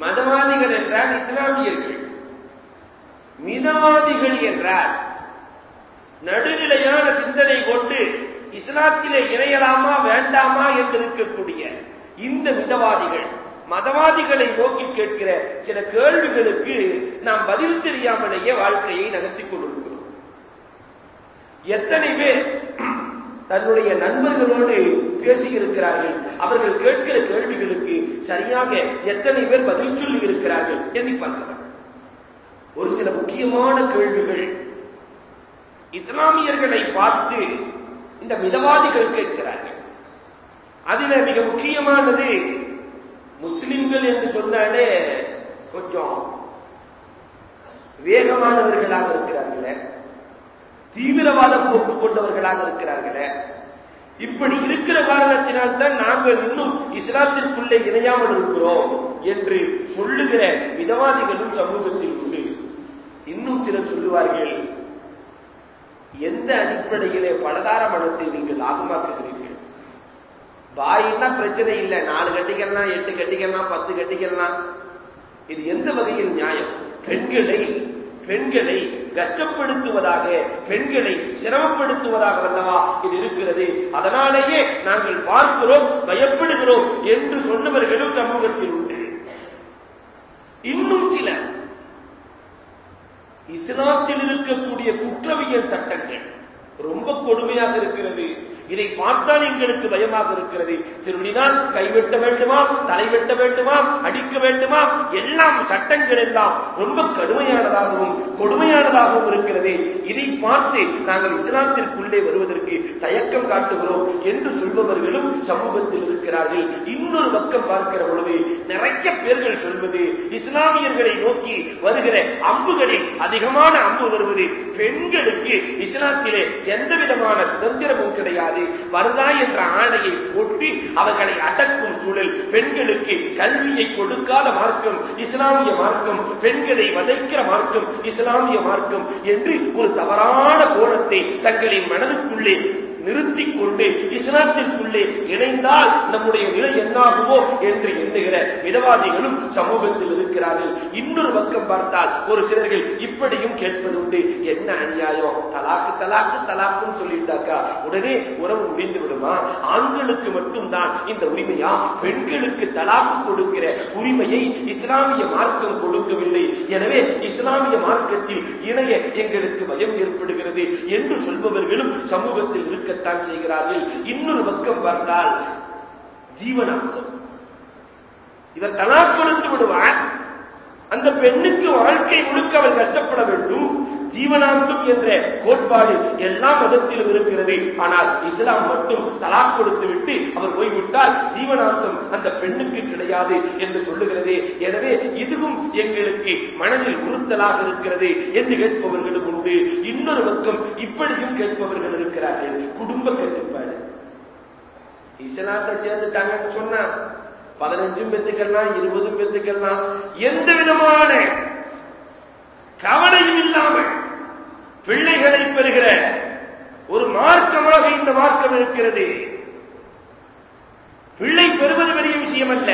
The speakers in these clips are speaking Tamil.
மதவாதிகள் என்றால் இஸ்லாமியர்கள். மிதவாதிகள் என்றால் நடுநிலையான சிந்தனை கொண்டு இஸ்லாத்திலே இணையலாமா வேண்டாமா என்று இருக்கக்கூடிய இந்த மிதவாதிகள் மதவாதிகளை நோக்கி கேட்கிற சில கேள்விகளுக்கு நாம் பதில் தெரியாமலேயே வாழ்க்கையை நகர்த்திக் கொண்டிருக்கிறோம். எத்தனை பேர் தன்னுடைய நண்பர்களோடு பேசியிருக்கிறார்கள். அவர்கள் கேட்கிற கேள்விகளுக்கு சரியாக எத்தனை பேர் பதில் சொல்லி இருக்கிறார்கள் எண்ணி பார்க்கலாம். ஒரு சில முக்கியமான கேள்விகள். இஸ்லாமியர்களை பார்த்து இந்த மிதவாதிகள் கேட்கிறார்கள். அதுல மிக முக்கியமானது முஸ்லிம்கள் என்று சொன்னாலே கொஞ்சம் வேகமானவர்களாக இருக்கிறார்களே தீவிரவாத போக்கு கொண்டவர்களாக இருக்கிறார்களே இப்படி இருக்கிற காரணத்தினால் தான் நாங்கள் இன்னும் இஸ்லாத்திற்குள்ளே இணையாமல் இருக்கிறோம் என்று சொல்லுகிற மிதவாதிகளும் சமூகத்தில் உண்டு. இன்னும் சிலர் சொல்லுவார்கள் எந்த அடிப்படையிலே பலதார மனத்தை நீங்கள் ஆகமாக்குகிறீர்கள் பாயின்னா பிரச்சனை இல்லை. நாலு கட்டிக்கலாம் எட்டு கட்டிக்கலாம் பத்து கட்டிக்கலாம் இது எந்த வகையில் நியாயம்? பெண்களை பெண்களை கஷ்டப்படுத்துவதாக பெண்களை சிரமப்படுத்துவதாக வந்தவா இது இருக்கிறது. அதனாலேயே நாங்கள் பார்க்கிறோம் பயப்படுகிறோம் என்று சொன்னவர்களும் சமூகத்தில் உண்டு. இன்னும் சில. இஸ்லாத்தில் இருக்கக்கூடிய குற்றவியல் சட்டங்கள் ரொம்ப கொடுமையாக இருக்கிறது. இதை பார்த்தால் எங்களுக்கு பயமாக இருக்கிறது. திருடினால் கைவெட்ட வேண்டுமா? தலை வெட்ட வேண்டுமா? அடிக்க வேண்டுமா? எல்லாம் சட்டங்கள் எல்லாம் ரொம்ப கடுமையானதாகவும் கொடுமையானதாகவும் இருக்கிறது. இதை பார்த்து நாங்கள் இஸ்லாத்திற்குள்ளே வருவதற்கு தயக்கம் காட்டுகிறோம் என்று சொல்பவர்களும் சமூகத்தில் இருக்கிறார்கள். இன்னொரு பக்கம் பார்க்கிற பொழுது நிறைய பேர்கள் சொல்வது இஸ்லாமியர்களை நோக்கி வருகிற அம்புகளில் அதிகமான அம்பு வருவது பெண்களுக்கு இஸ்லாத்திலே எந்த விதமான சுதந்திரமும் கிடையாது. வருதா என்ற ஆணையை போட்டு அவர்களை அடக்கும் சூழல் பெண்களுக்கு கல்வியை கொடுக்காத மார்க்கம் இஸ்லாமிய மார்க்கம் பெண்களை வதைக்கிற மார்க்கம் இஸ்லாமிய மார்க்கம் என்று ஒரு தவறான கோணத்தை தங்களின் மனதுக்குள்ளே நிறுத்திக் கொண்டு இஸ்லாத்திற்குள்ளே இணைந்தால் நம்முடைய நிலை என்னாகுமோ என்று எண்ணுகிற மிதவாதிகளும் சமூகத்தில் இருக்கிறார்கள். இன்னொரு பக்கம் பார்த்தால் ஒரு சிலர்கள் இப்படியும் கேட்பதுண்டு என்ன அநியாயம்? தலாக்கு தலாக்கு தலாக்குன்னு சொல்லிட்டாக்கா? உடனே உறவு முடிந்து விடுமா? ஆண்களுக்கு மட்டும்தான் இந்த உரிமையா? பெண்களுக்கு தலாக்கு கொடுக்கிற உரிமையை இஸ்லாமிய மார்க்கம் கொடுக்கவில்லை. எனவே இஸ்லாமிய மார்க்கத்தில் இணைய எங்களுக்கு பயம் ஏற்படுகிறது என்று சொல்பவர்களும் சமூகத்தில் இருக்கத்தான் செய்கிறார்கள். இன்னொரு பக்கம் பார்த்தால் ஜீவனாம்சம். இவர் தலா கொடுத்து விடுவார். அந்த பெண்ணுக்கு வாழ்க்கை முழுக்க அவள் கஷ்டப்பட வேண்டும். ஜீவனாம்சம் என்ற கோட்பாடு எல்லா மதத்திலும் இருக்கிறது. ஆனால் இஸ்லாம் மட்டும் தலா கொடுத்து விட்டு அவர் போய்விட்டால் ஜீவனாம்சம் அந்த பெண்ணுக்கு கிடையாது என்று சொல்லுகிறது. எனவே இதுவும் எங்களுக்கு மனதில் உறுத்தலாக இருக்கிறது என்று கேட்பவர்களும் உண்டு. இன்னொரு பக்கம் இப்படியும் கேட்பவர்கள் இருக்கிறார்கள். குடும்ப கட்டுப்பாடு. இஸ்லாத்தை சேர்ந்துட்டாங்கன்னு சொன்னா பதினஞ்சும் பெத்துக்கலாம் இருபதும் பெத்துக்கலாம் எந்த விதமான கவலையும் இல்லாமல் பிள்ளைகளை பெறுகிற ஒரு மார்க்கமாக இந்த மார்க்கம் இருக்கிறது. பிள்ளை பெறுவது பெரிய விஷயம் அல்ல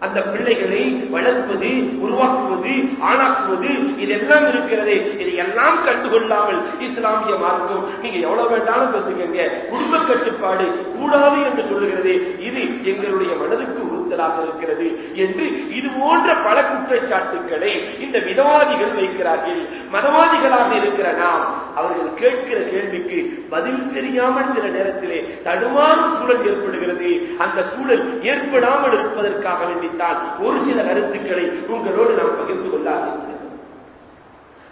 அந்த பிள்ளைகளை வளர்ப்பது உருவாக்குவது ஆனாக்குவது இதெல்லாம் இருக்கிறது. இதையெல்லாம் கண்டுகொள்ளாமல் இஸ்லாமிய மார்க்கம் நீங்க எவ்வளவு வேண்டாலும் கத்துக்கங்க. குடும்ப கட்டுப்பாடு கூடாது என்று சொல்லுகிறது. இது எங்களுடைய மனதுக்கு உறுத்தலாக இருக்கிறது என்று இது போன்ற பல குற்றச்சாட்டுக்களை இந்த மிதவாதிகள் வைக்கிறார்கள். மதவாதிகளாக இருக்கிற நாம் அவர்கள் கேட்கிற கேள்விக்கு பதில் தெரியாமல் சில நேரத்திலே தடுமாறும் சூழல் ஏற்படுகிறது. அந்த சூழல் ஏற்படாமல் இருப்பதற்காக வேண்டித்தான் ஒரு சில கருத்துக்களை உங்களோடு நாம் பகிர்ந்து கொள்ள ஆசைப்படுகிறேன்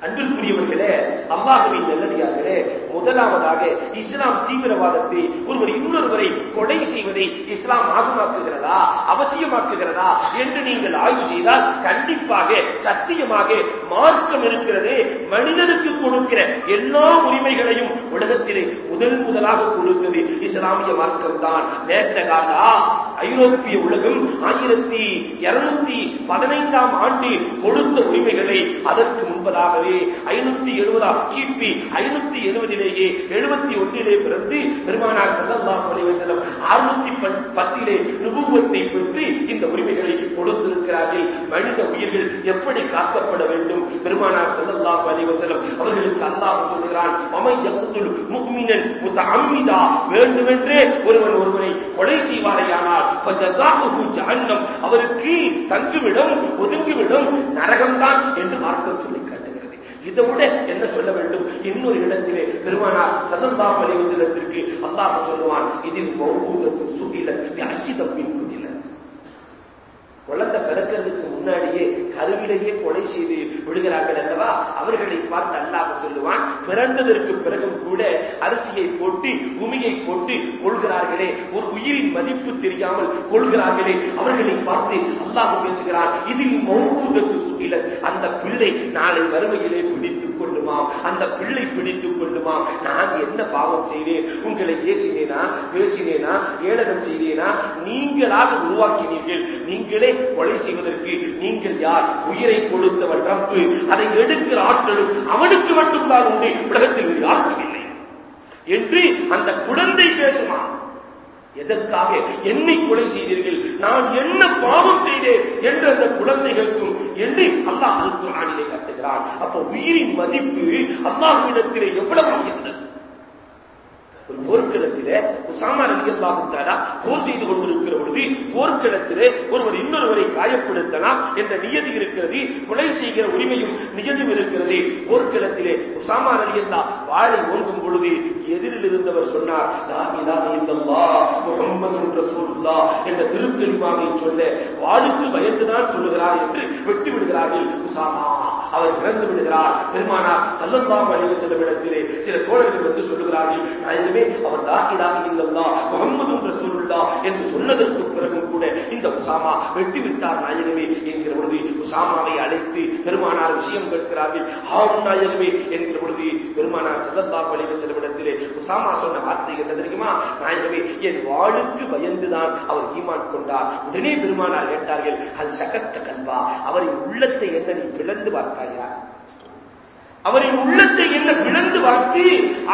அன்பிற்குரியவர்களே அல்லாஹுவின் நல்லடியார்களே முதலாவதாக இஸ்லாம் தீவிரவாதத்தை ஒருவர் இன்னொருவரை கொலை செய்வதை இஸ்லாம் ஆகமாக்குகிறதா அவசியமாக்குகிறதா என்று நீங்கள் ஆய்வு செய்தால் கண்டிப்பாக சத்தியமாக மார்க்கம் இருக்கிறது மனிதனுக்கு கொடுக்கிற எல்லா உரிமைகளையும் உலகத்திலே முதல் முதலாக கொடுத்தது இஸ்லாமிய மார்க்கம் தான் நேற்றகாலா ஐரோப்பிய உலகம் ஆயிரத்தி இருநூத்தி பதினைந்தாம் ஆண்டு கொடுத்த உரிமைகளை அதற்கு முன்பதாகவே ஐநூத்தி எழுபதாம் கிபி ஐநூத்தி எழுபதிலேயே எழுபத்தி ஒன்றிலே பிறந்து பெருமானார் சல்லல்லாஹு அலைஹி அறுநூத்தி பத்திலே நுபுவத்தை பெற்று இந்த உரிமைகளை கொடுத்திருக்கிறார்கள். மனித உயிர்கள் எப்படி காக்கப்பட வேண்டும்? பெருமானார் சல்லல்லாஹு அலைஹி அவர்களுக்கு அல்லாஹ் சொல்கிறான் அமை முக்மினன் முஃமினன் முத்தஅம்மிதா வேண்டுமென்றே ஒருவன் ஒருவனை கொலை செய்வாரையானால் அவருக்கு தங்குவிடும் ஒதுங்கிவிடும் நரகம்தான் என்று மார்க்கம் சொல்லி இதை விட என்ன சொல்ல வேண்டும்? இன்னொரு இடத்திலே பெருமானார் சல்லல்லாஹு அலைஹி வஸல்லத்திற்கு அல்லாஹ் சொல்லுவான் இதில் மௌபூதத்து சுகில பிஅய்யிதப்பின் குதில குழந்தை பிறக்கிறதுக்கு முன்னாடியே கருவிலேயே கொலை செய்து விடுகிறார்கள் அல்லவா? அவர்களை பார்த்து அல்லாஹ் சொல்லுவான் பிறந்ததற்கு பிறகும் கூட அரிசியை போட்டு உமியை போட்டு கொள்கிறார்களே. ஒரு உயிரின் மதிப்பு தெரியாமல் கொள்கிறார்களே. அவர்களை பார்த்து அல்லாஹ் பேசுகிறான் இதில் மௌகூதத்து சுகிலன் அந்த பிள்ளை நாளை வறுமையிலே பிடித்து கொள்ளுமாம் அந்த பிள்ளை பிடித்துக் கொள்ளுமாம் நான் என்ன பாவம் செய்தேன்? உங்களை ஏசினேனா பேசினேனா? ஏளனம் செய்தேனா? நீங்களாக உருவாக்கினீர்கள். நீங்களே கொலை செய்வதற்கு நீங்கள் யார்? உயிரை கொடுத்தவன் ரப்பு. அதை எடுக்கிற ஆட்களும் அவனுக்கு மட்டும்தான் உண்டு. உலகத்தில் யாருக்கும் இல்லை. என்று அந்த குழந்தை பேசுமா? எதற்காக என்னை கொலை செய்தீர்கள்? நான் என்ன பாவம் செய்தேன் என்று அந்த குழந்தைகளுக்கும் என்று அல்லாஹ் அல்குரானிலே காட்டுகிறான். அப்ப உயிரின் மதிப்பு அல்லாஹ்விடத்திலே எவ்வளவு இருந்தது? ஒரு போர்க்களத்திலே உசாமா ரலி போர் செய்து கொண்டிருக்கிற பொழுது போர்க்களத்திலே ஒருவர் இன்னொருவரை காயப்படுத்தலாம் என்ற நியதி இருக்கிறது கொலை செய்கிற உரிமையும் நியதும் இருக்கிறது. போர்க்களத்திலே உசாமா ரலி அல்லா வாளை ஓங்கும் பொழுது எதிரில் இருந்தவர் சொன்னார் என்ற திருக்கலிமாவை சொல்ல வாளுக்கு பயந்துதான் சொல்லுகிறார் என்று வெட்டிவிடுகிறார்கள் உசாமா அவர் இறந்து விடுகிறார். பெருமானார் சல்லல்லாஹு அலைஹி செல்லும் இடத்திலே சில தோழர்கள் வந்து சொல்லுகிறார்கள் நாயகமே அவர் லா இலாஹ இல்லல்லாஹ் முஹம்மதுர் ரசூலுல்லாஹ் என்று சொன்னதற்கு பிறகும் கூட இந்த உசாமா வெட்டி விட்டார் நாயகமே என்கிற பொழுது உசாமாவை அழைத்து பெருமானார் விஷயம் கேட்கிறார்கள். ஆம் நாயகமே என்கிற பொழுது பெருமானார் சல்லல்லாஹு பழிவு செலவிடத்திலே உசாமா சொன்ன வார்த்தை என்ன தெரியுமா? நாயகமே என் வாளுக்கு பயந்துதான் அவர் ஈமான் கொண்டார். உடனே பெருமானார் கேட்டார்கள் அது சகத்த கல்வா அவரின் உள்ளத்தை என்ன நீ பிளந்து பார்த்தாயா? அவரின் உள்ளத்தை என்ன பிளந்து பார்த்து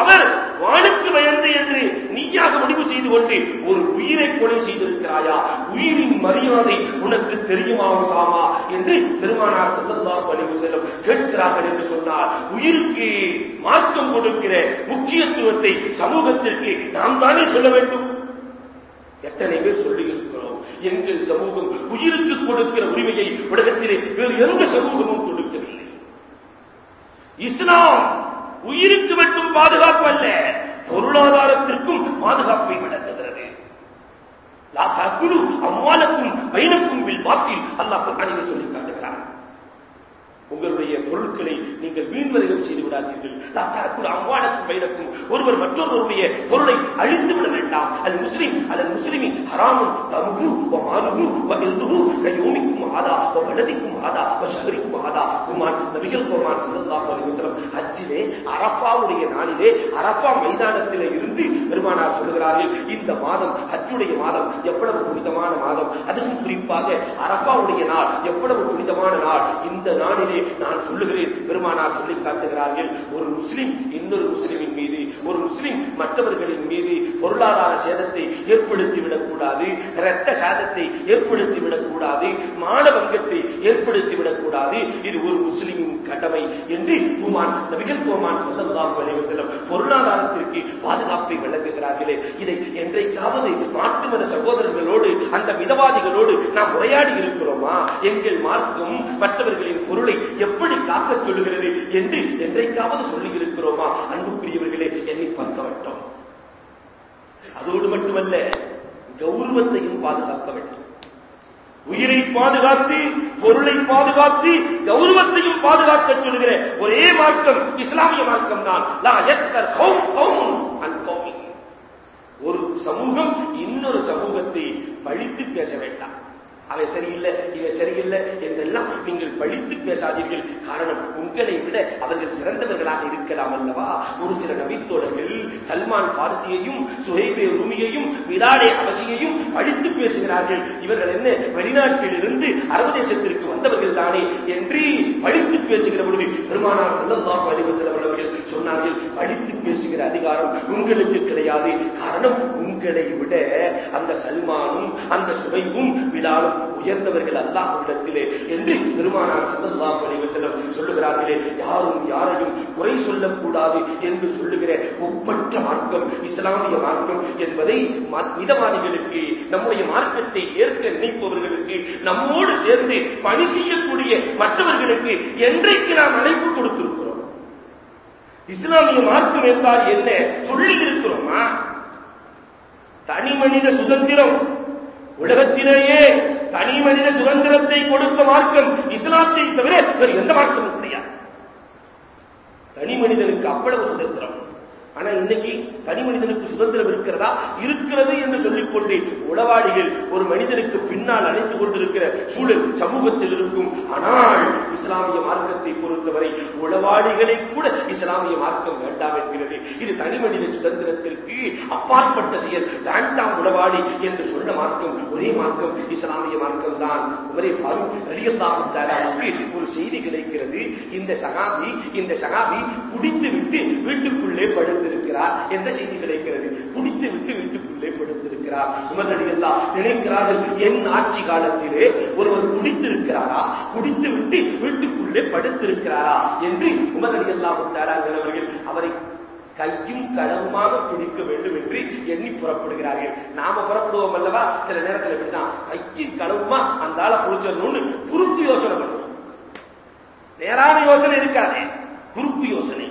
அவர் வானுக்கு பயந்து என்று நீயாக முடிவு செய்து கொண்டு ஒரு உயிரை கொலை செய்திருக்கிறாயா? உயிரின் மரியாதை உனக்கு தெரியுமா சாமா என்று பெருமானார் செல்லல்லாஹு அலைஹி செல்லும் கேட்கிறார்கள் என்று சொன்னார் உயிருக்கு மாற்றம் கொடுக்கிற முக்கியத்துவத்தை சமூகத்திற்கு நாம் தானே சொல்ல வேண்டும். எத்தனை பேர் சொல்லி இருக்கிறோம் எங்கள் சமூகம் உயிருக்கு கொடுக்கிற உரிமையை உலகத்திலே வேறு எந்த சமூகமும் கொடுக்கவில்லை. இஸ்லாம் உயிருக்கு மட்டும் பாதுகாப்பு அல்ல பொருளாதாரத்திற்கும் பாதுகாப்பை வழங்குகிறது. லா தகுலு அம்மாலக்கும் வைனக்கும் வில் பாத்தில் அல்லாஹ் குர்ஆனிலே சொல்லி காட்டுகிறார் உங்களுடைய பொருட்களை நீங்கள் வீண்வரையம் செய்து விடாதீர்கள். லா தகுலு அம்மாலக்கும் ஒருவர் மற்றொருவருடைய பொருளை அழித்து விட வேண்டாம். அது முஸ்லிம் அது முஸ்லிமி ஹராமும் தமுகு வ மாலுகு வ இர்துஹு கயோமிக்கும் ஆதா வ வலதிக்கும் ஆதா ஷஹரிக்கும் ஆதா. குமான் நபிகள் குமான் ஸல்லல்லாஹு அலைஹி அச்சிலே அரஃபாவுடைய நாளிலே அரஃபா மைதானத்திலே இருந்து பெருமானார் சொல்கிறார்கள் இந்த மாதம் அச்சுடைய மாதம் எவ்வளவு புனிதமான மாதம். அதுவும் குறிப்பாக அரஃபாவுடைய நாள் எவ்வளவு புனிதமான நாள். இந்த நாளிலே நான் சொல்லுகிறேன். பெருமானார் சொல்லி காட்டுகிறார்கள். ஒரு முஸ்லிம் இன்னொரு முஸ்லிமின் மீது ஒரு முஸ்லிம் மற்றவர்களின் மீது பொருளாதார சேதத்தை ஏற்படுத்திவிடக் கூடாது இரத்த சாதத்தை ஏற்படுத்திவிடக் கூடாது மானவங்கத்தை ஏற்படுத்திவிடக் கூடாது இது ஒரு முஸ்லிமின் கடமை என்று பூமான் நபிகள் பூமான் செல்லலாம் செல்லும் பொருளாதாரத்திற்கு பாதுகாப்பை வழங்குகிறார்களே. இதை என்றைக்காவது மாற்று சகோதரர்களோடு அந்த மிதவாதிகளோடு நாம் உரையாடி இருக்கிறோமா? எங்கள் மார்க்கம் மற்றவர்களின் பொருளை எப்படி காக்கச் சொல்லுகிறது என்று என்றைக்காவது சொல்லியிருக்கிறோமா? அன்புக்குரியவர்களே எண்ணி பார்க்க வேண்டும் அதோடு மட்டுமல்ல கௌரவத்தையும் பாதுகாக்க வேண்டும். உயிரை பாதுகாத்து பொருளை பாதுகாத்து கௌரவத்தையும் பாதுகாக்க சொல்லுகிற ஒரே மார்க்கம் இஸ்லாமிய மார்க்கம் தான் ஒரு சமூகம் இன்னொரு சமூகத்தை பழித்து பேச வேண்டாம். அவை சரியில்லை இவை சரியில்லை என்றெல்லாம் நீங்கள் பழித்து பேசாதீர்கள். காரணம் உங்களை விட அவர்கள் சிறந்தவர்களாக இருக்கலாம் அல்லவா? ஒரு சில நபித்தோழர்கள் சல்மான் பாரசியையும் சுஹைபே ரூமியையும் விலாடே அவசியையும் பழித்து பேசுகிறார்கள். இவர்கள் என்ன வெளிநாட்டில் இருந்து அரபு தேசத்திற்கு வந்தவர்கள் தானே என்று பழித்து பேசுகிற பொழுது பெருமானார் செல்லல்லாஹு அலைஹி செலவர்கள் சொன்னார்கள் பழித்து பேசுகிற அதிகாரம் உங்களுக்கு கிடையாது. காரணம் உங்களை விட அந்த சல்மானும் அந்த சுவையும் விழாலும் உயர்ந்தவர்கள் அல்லாஹ்விடத்திலே என்று பெருமானார் சொல்லுகிறார்களே யாரும் யாரையும் குறை சொல்லக்கூடாது என்று சொல்லுகிற ஒப்பற்ற மார்க்கம் இஸ்லாமிய மார்க்கம் என்பதை மிதவாதிகளுக்கு நம்முடைய மார்க்கத்தை ஏற்க நினைப்பவர்களுக்கு நம்மோடு சேர்ந்து பணி செய்யக்கூடிய மற்றவர்களுக்கு என்றைக்கு நாம் அழைப்பு கொடுத்திருக்கிறோம்? இஸ்லாமிய மார்க்கம் என்றால் என்ன? சொல்லி இருக்கிறோமா தனி மனித சுதந்திரம். உலகத்திலேயே தனி மனித சுதந்திரத்தை கொடுத்த மார்க்கம் இஸ்லாத்தை தவிர வேறு எந்த மார்க்கமும் கிடையாது. தனி மனிதனுக்கு அவ்வளவு சுதந்திரம். ஆனா இன்னைக்கு தனி மனிதனுக்கு சுதந்திரம் இருக்கிறதா? இருக்கிறது என்று சொல்லிக்கொண்டு உளவாளிகள் ஒரு மனிதனுக்கு பின்னால் அழைத்து கொண்டிருக்கிற சூழல் சமூகத்தில் இருக்கும். ஆனால் இஸ்லாமிய மார்க்கத்தை பொறுத்தவரை உளவாளிகளை கூட இஸ்லாமிய மார்க்கம் வேண்டாம் என்கிறது. இது தனி மனித சுதந்திரத்திற்கு அப்பாற்பட்ட செயல். வேண்டாம் உளவாளி என்று சொன்ன மார்க்கம் ஒரே மார்க்கம் இஸ்லாமிய மார்க்கம் தான் உமரே ஃபாரூக் ரலியல்லாஹு ஒரு செய்தி கிடைக்கிறது. இந்த சகாபி இந்த சகாபி குடித்து விட்டு வீட்டுக்குள்ளே படுத்திருக்கிறார் எந்த செய்தி கிடைக்கிறது? குடித்து விட்டு வீட்டுக்குள்ளே படுத்திருக்கிறார். உமர் ரலியல்லாஹ் நினைக்கிறார்கள் என் ஆட்சி காலத்திலே ஒருவர் குடித்திருக்கிறாரா? குடித்து விட்டு வீட்டுக்குள்ளே படுத்திருக்கிறாரா? என்று உமர் ரலியல்லாஹு அவர்கள் அவரை கையும் களவுமாக பிடிக்க வேண்டும் என்று எண்ணி புறப்படுகிறார்கள். நாம புறப்படுவோம் அல்லவா? சில நேரத்தில் இப்படிதான் கையும் களவுமா அந்த ஆளை பிடிச்சிடணும்னு குறுக்கு யோசனை பண்ணுவோம். நேரான யோசனை இருக்காது. குறுக்கு யோசனை.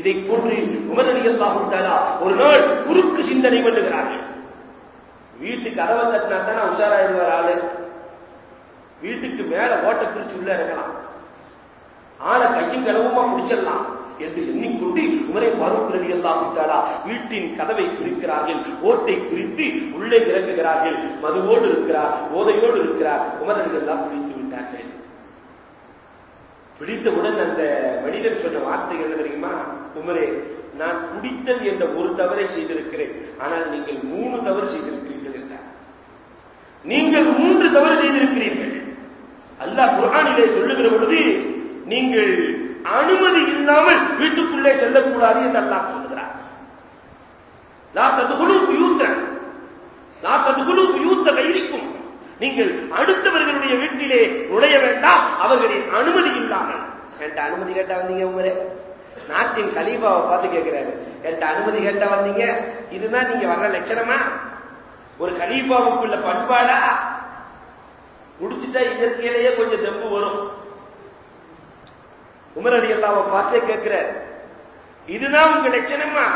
இதை போன்று உமரடிகள் தாலா ஒரு நாள் குறுக்கு சிந்தனை பண்ணுகிறார்கள். வீட்டுக்கு கதவை தட்டினா தானே உஷாராயிருவார் ஆளு. வீட்டுக்கு மேல ஓட்ட பிரிச்சு உள்ள இறங்கலாம் ஆளை கையும் கனவுமா பிடிச்சிடலாம் என்று எண்ணிக்கொண்டு உமரை ஃபாரூக் ரலி அல்லாஹு வீட்டின் கதவை குறிக்கிறார்கள் ஓட்டை குறித்து உள்ளே இறங்குகிறார்கள் மதுவோடு இருக்கிறார் போதையோடு இருக்கிறார். உமர் அலி எல்லாம் பிடித்து விட்டார்கள். பிடித்தவுடன் அந்த மனிதன் சொன்ன வார்த்தை என்ன தெரியுமா? உமரே நான் குடித்தல் என்ற ஒரு தவறை செய்திருக்கிறேன். ஆனால் நீங்கள் மூணு தவறு செய்திருக்கிறீர்கள் என்றார். நீங்கள் மூன்று தவறு செய்திருக்கிறீர்கள். அல்லாஹ் குரானிலே சொல்லுகிற பொழுது நீங்கள் அனுமதி இல்லாமல் வீட்டுக்குள்ளே செல்லக்கூடாது என்று அல்லாஹ் சொல்லுகிறார். லா நீங்கள் அடுத்தவர்களுடைய வீட்டிலே நுழைய வேண்டாம். அவர்களின் அனுமதி இல்லாமல். என்கிட்ட அனுமதி கேட்டா வந்தீங்க உமரே நாட்டின் கலீபாவை பார்த்து கேட்கிறாரு. என்கிட்ட அனுமதி கேட்டா வந்தீங்க. இதுதான் நீங்க வர்ற லட்சணமா? ஒரு கலீபாவுக்குள்ள பண்பாடா? குடிச்சிட்டா இயற்கையிலேயே கொஞ்சம் தெம்பு வரும். உமரடி அடி அல்லாவை பார்த்தே கேட்கிற இதுதான் உங்க லட்சணமா?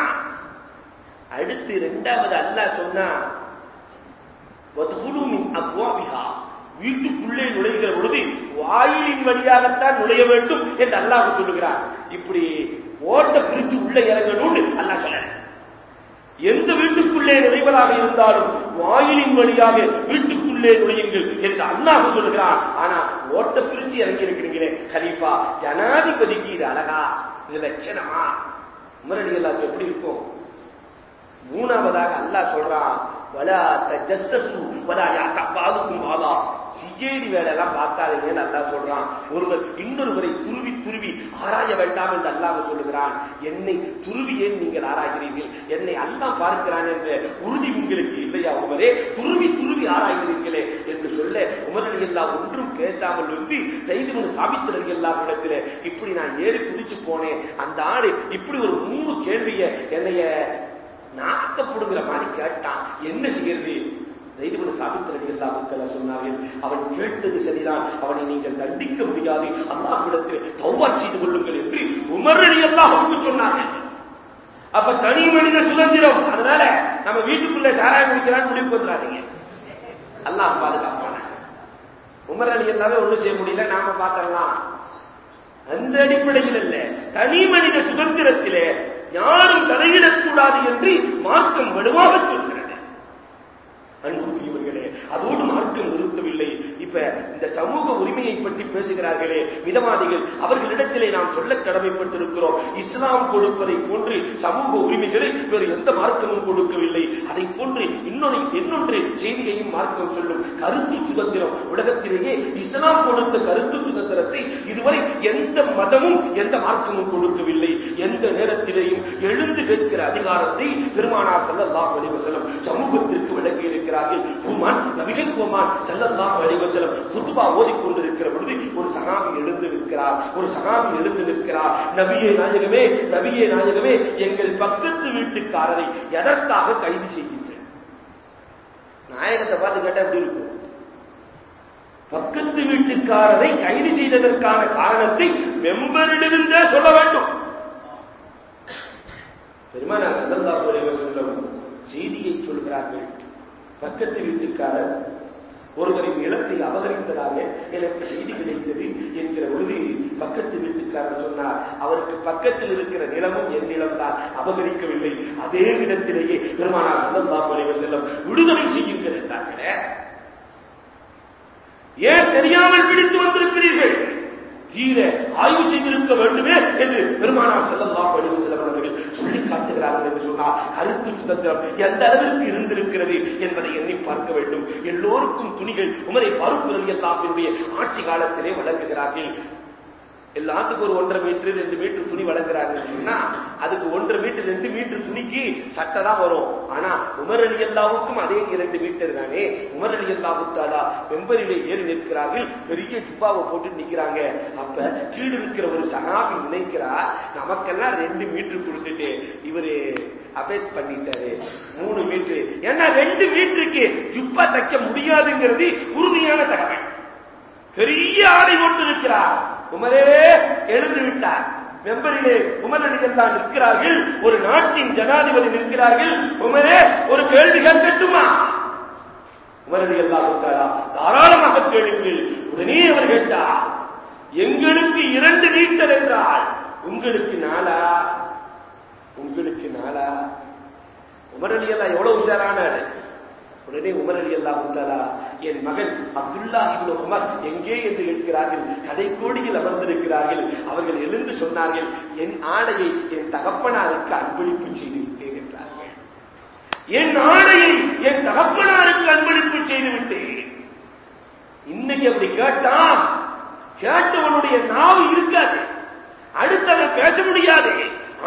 அடுத்து இரண்டாவது அல்லாஹ் சொன்னா அப்வாபிகா வீட்டுக்குள்ளே நுழைகிற பொழுது வாயிலின் வழியாகத்தான் நுழைய வேண்டும் என்று அல்லாஹ் சொல்லுகிறார் இப்படி ஓட்ட பிரிச்சு உள்ள இறங்கணும்னு அல்லாஹ் சொல்ல எந்த வீட்டுக்குள்ளே நுழைவதாக இருந்தாலும் வாயிலின் வழியாக வீட்டுக்குள்ளே நுழையுங்கள் என்று அல்லாஹ் சொல்லுகிறான். ஆனா ஓட்ட பிரிச்சு இறங்கி இருக்கிறீங்களே கலீஃபா ஜனாதிபதிக்கு இது அழகா இது லட்சணமா? உமரடி எல்லாம் எப்படி இருக்கும்? மூணாவதாக அல்லாஹ் சொல்றான் வலா தஜஸ்ஸு வலா யாத்தபாதுக்கும் வாலா. சிஜேடி வேலை எல்லாம் பார்க்காதீங்கன்னு அல்லா சொல்றான். ஒருவர் இன்னொருவரை துருவி துருவி ஆராய வேண்டாம் என்று அல்லாஹ் சொல்லுகிறான். என்னை துருவியே நீங்கள் ஆராய்கிறீர்கள்? என்னை அல்லா பார்க்கிறான் என்ற உறுதி உங்களுக்கு இல்லையா? உமரே துருவி துருவி ஆராய்கிறீர்களே என்று சொல்ல உமரடி எல்லாம் ஒன்றும் பேசாமல் வந்து செய்து சாபித்திரடி எல்லாம் இடத்துல இப்படி நான் ஏறி குதிச்சு போனேன். அந்த ஆடு இப்படி ஒரு மூணு கேள்விய என்னைய நாக்கப்படுங்கிற மாதிரி கேட்டான். என்ன செய்யறது செய்து சாபித்திரடி அல்லாஹுத்தல சொன்னார்கள். அவன் கேட்டது சரிதான். அவனை நீங்கள் தண்டிக்க முடியாது. அல்லாஹ்விடத்தில் தௌவா செய்து கொள்ளுங்கள் என்று உமரணி அல்லாஹுக்கு சொன்னார்கள். அப்ப தனி மனித சுதந்திரம். அதனால நம்ம வீட்டுக்குள்ள சாராயம் குடிக்கிறான்னு முடிவுக்கு வந்துடாதீங்க. அல்லாஹ் பாதுகாப்பான உமர் அலி எல்லாமே ஒண்ணும் செய்ய முடியல. நாம பார்த்தரலாம் அந்த அடிப்படையில் அல்ல. தனி மனித சுதந்திரத்திலே யாரும் தலையிடக்கூடாது என்று மார்க்கம் வலுவாக சொல்கிறது. அன்புக்குரியவர்களே அதோடு மார்க்கம் நிறுத்தவில்லை. இப்ப இந்த சமூக உரிமையை பற்றி பேசுகிறார்களே மிதவாதிகள் அவர்களிடத்திலே நாம் சொல்ல கடமைப்பட்டிருக்கிறோம். இஸ்லாம் கொடுப்பதை போன்று சமூக உரிமைகளை வேறு எந்த மார்க்கமும் கொடுக்கவில்லை. அதை போன்று இன்னொரு இன்னொன்று செய்தியையும் மார்க்கம் சொல்லும். கருத்து சுதந்திரம். உலகத்திலேயே இஸ்லாம் கொடுத்த கருத்து சுதந்திரத்தை இதுவரை எந்த மதமும் எந்த மார்க்கமும் கொடுக்கவில்லை. எந்த நேரத்திலேயும் எழுந்து கேட்கிற அதிகாரத்தை பெருமானார் செல்லல்லாம் வலிவசலம் சமூகத்திற்கு விளங்கி இருக்கிறார்கள். குமான் நபிகள் குமான் செல்லல்லாம் வலிவசலம் குத்துபா ஓதிக்கொண்டிருக்கிற பொழுது ஒரு சகாபி எழுந்து நிற்கிறார். ஒரு சகாபி எழுந்து நிற்கிறார். நபியே நாயகமே நபியே நாயகமே எங்கள் பக்கத்து வீட்டுக்காரரை எதற்காக கைது செய்கின்றேன்? நாயகத்தை பார்த்து கேட்டா எப்படி இருக்கும்? பக்கத்து வீட்டுக்காரரை கைது செய்ததற்கான காரணத்தை மெம்பரிடமிருந்தே சொல்ல வேண்டும். பெருமானார் சல்லல்லா செல்லும் செய்தியை சொல்கிறார்கள். பக்கத்து வீட்டுக்காரர் ஒருவரின் நிலத்தை அபகரித்ததாக எனக்கு செய்தி கிடைத்தது என்கிற பொழுது பக்கத்து வீட்டுக்காரர் சொன்னார் அவருக்கு பக்கத்தில் இருக்கிற நிலமும் என் நிலம்தான் அபகரிக்கவில்லை. அதே இடத்திலேயே பெருமானார் சல்லல்லா செல்லும் விடுதலை செய்யுங்கள் என்றார்களே. ஏன் தெரியாமல் பிடித்து வந்திருக்கிறீர்கள்? தீர ஆய்வு செய்திருக்க வேண்டுமே என்று பெருமானார் செல்லலாம் வடிவு செல்லவர்கள் சொல்லி காட்டுகிறார்கள் என்று சொன்னால் கருத்து சுதந்திரம் எந்த அளவிற்கு இருந்திருக்கிறது என்பதை எண்ணி பார்க்க வேண்டும். எல்லோருக்கும் துணிகள் உமரை பருப்புரல் எல்லாத்தினுடைய ஆட்சி காலத்திலே வழங்குகிறார்கள். எல்லாத்துக்கும் ஒரு ஒன்றரை மீட்டர் ரெண்டு மீட்டர் துணி வழங்குறாங்கன்னு சொன்னா அதுக்கு ஒன்றரை மீட்டர் ரெண்டு மீட்டர் துணிக்கு சட்டை தான் வரும். ஆனா உமர் அலி அல்லாவுக்கும் அதே இரண்டு மீட்டர் தானே. உமர் அலி அல்லாவுத்தாலா மெம்பரிலே ஏறி நிற்கிறார்கள். பெரிய துப்பாவை போட்டு நிக்கிறாங்க. அப்ப கீழ் இருக்கிற ஒரு சகாபி நினைக்கிறா நமக்கெல்லாம் ரெண்டு மீட்டர் கொடுத்துட்டு இவரு அபேஸ் பண்ணிட்டாரு. மூணு மீட்டர். ஏன்னா ரெண்டு மீட்டருக்கு ஜுப்பா தைக்க முடியாதுங்கிறது உறுதியான தகவல். பெரிய ஆடை கொண்டு இருக்கிறார் உமரே எழுந்து விட்டார். மெம்பரிலே உமரடிகள் தான் நிற்கிறார்கள். ஒரு நாட்டின் ஜனாதிபதி நிற்கிறார்கள். உமரே ஒரு கேள்வி கேட்கட்டுமா உமரடி எல்லாத்தாரா தாராளமாக கேளுங்கள். உடனே அவர் கேட்டார் எங்களுக்கு இரண்டு நீட்டல் என்றால் உங்களுக்கு நாளா? உங்களுக்கு நாளா? உமரடி எல்லாம் எவ்வளவு உஷாரானாரு. உடனே உமர் அலி அல்லாஹுத்தாலா என் மகன் அப்துல்லா இவ்வளவு உமர் எங்கே என்று கேட்கிறார்கள்? கடைக்கோடியில் அமர்ந்திருக்கிறார்கள். அவர்கள் எழுந்து சொன்னார்கள் என் ஆடையை என் தகப்பனாருக்கு அன்பளிப்பு செய்து விட்டேன் என்றார்கள். என் ஆடையை என் தகப்பனாருக்கு அன்பளிப்பு செய்து விட்டேன் இன்னைக்கு அப்படி கேட்டா கேட்டவனுடைய நாவு இருக்காது. அடுத்தவன் பேச முடியாது.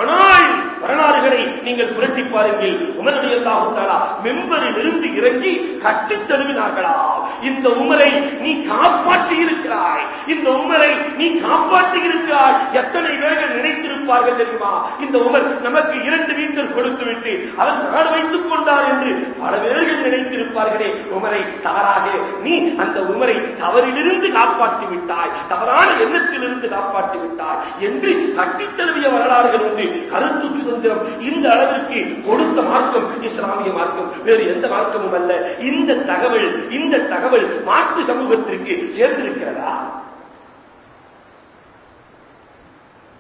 ஆனால் வரலாறுகளை நீங்கள் புரட்டி பாருங்கள். உமரடி அல்லாஹுத்தாலா மெம்பரில் இருந்து இறங்கி கட்டித் தழுவினார்களா? இந்த உமரை நீ காப்பாற்றி இருக்கிறாய். இந்த உமரை நீ காப்பாற்றி இருக்கிறாய். எத்தனை பேர்கள் நினைத்திருப்பார்கள் தெரியுமா? இந்த உமர் நமக்கு இரண்டு மீட்டர் கொடுத்து விட்டு அவர் நாடு வைத்துக் கொண்டார் என்று பல பேர்கள் நினைத்திருப்பார்களே. உமரை தவறாக நீ அந்த உமரை தவறிலிருந்து காப்பாற்றி விட்டாய். தவறான எண்ணத்திலிருந்து காப்பாற்றி விட்டாய் என்று கட்டித் தழுவிய வரலாறுகள் உண்டு. கருத்து சுதந்திரம் இந்த அளவிற்கு கொடுத்த மார்க்கம் இஸ்லாமிய மார்க்கம். வேறு எந்த மார்க்கமும் அல்ல. இந்த தகவல் இந்த தகவல் மாற்று சமூகத்திற்கு சேர்ந்திருக்கிறதா?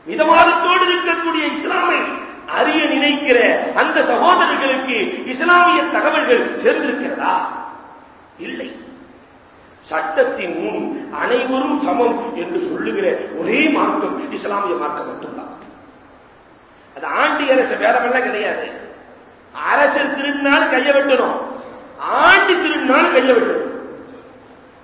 மிதவாதத்தோடு இருக்கக்கூடிய இஸ்லாமை அறிய நினைக்கிற அந்த சகோதரர்களுக்கு இஸ்லாமிய தகவல்கள் சேர்ந்திருக்கிறதா? இல்லை. சட்டத்தின் முன் அனைவரும் சமம் என்று சொல்லுகிற ஒரே மார்க்கம் இஸ்லாமிய மார்க்கம் மட்டும்தான். அது ஆண்டி அரசு வேறமெல்லாம் கிடையாது. அரசர் திருநாள் கைய வெட்டணும். ஆண்டி திருநாள் கைய விட்டது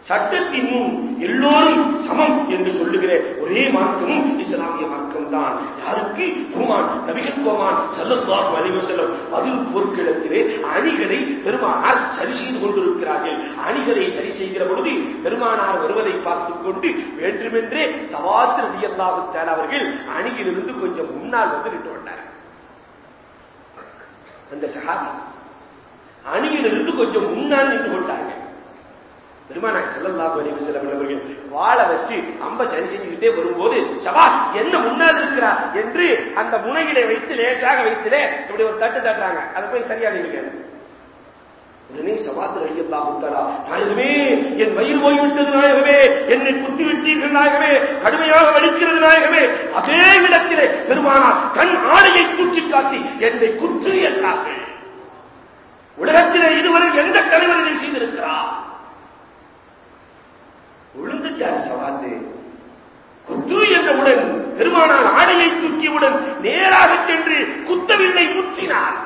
சட்டத்தின் முன் எல்லோரும் சமம் என்று சொல்லுகிற ஒரே மார்க்கமும் இஸ்லாமிய மார்க்கம் தான் யாருக்கு? கோமான் நபிகள் கோமான் சல்லல்லாஹு அலைஹி வஸல்லம் பதில் போர்க்களத்திலே அணிகளை பெருமானார் சரி செய்து கொண்டிருக்கிறார்கள். அணிகளை சரி செய்கிற பொழுது பெருமானார் வருவதை பார்த்துக் கொண்டு வேண்டுமென்றே சவாத்திர ரலியல்லாஹு தஆலா அவர்கள் அணியிலிருந்து கொஞ்சம் முன்னால் வந்து நின்று கொண்டார். அந்த சகாபி அணியிலிருந்து கொஞ்சம் முன்னால் நின்று கொண்டார்கள். பெருமானார் செல்லல்லா அலைஹி வஸல்லம் அவர்கள் வாளை வச்சு அம்ப சரி செஞ்சுக்கிட்டே வரும்போது சபா என்ன முன்னால் இருக்கிறா என்று அந்த முனையிலே வைத்து லேசாக வைத்திலே இப்படி ஒரு தட்டு தட்டுறாங்க. அதை போய் சரியா நில்லுங்க உடனே சபாத் ரலியல்லாஹு தஆலா நாயகமே என் வயிறு போய்விட்டது நாயகமே என்னை குத்தி விட்டீர்கள் நாயகமே கடுமையாக வலிக்கிறது நாயகமே. அதே இடத்திலே பெருமானார் தன் ஆடையை தூக்கி காட்டி என்னை குத்து என்றார்கள். உலகத்திலே இதுவரை எந்த தலைவர் இதை செய்திருக்கிறார் விழுந்துட்டார் சவாத்து குத்து என்றவுடன் பெருமானார் ஆடையை தூக்கியவுடன் நேராக சென்று குத்தவில்லை முத்தினார்.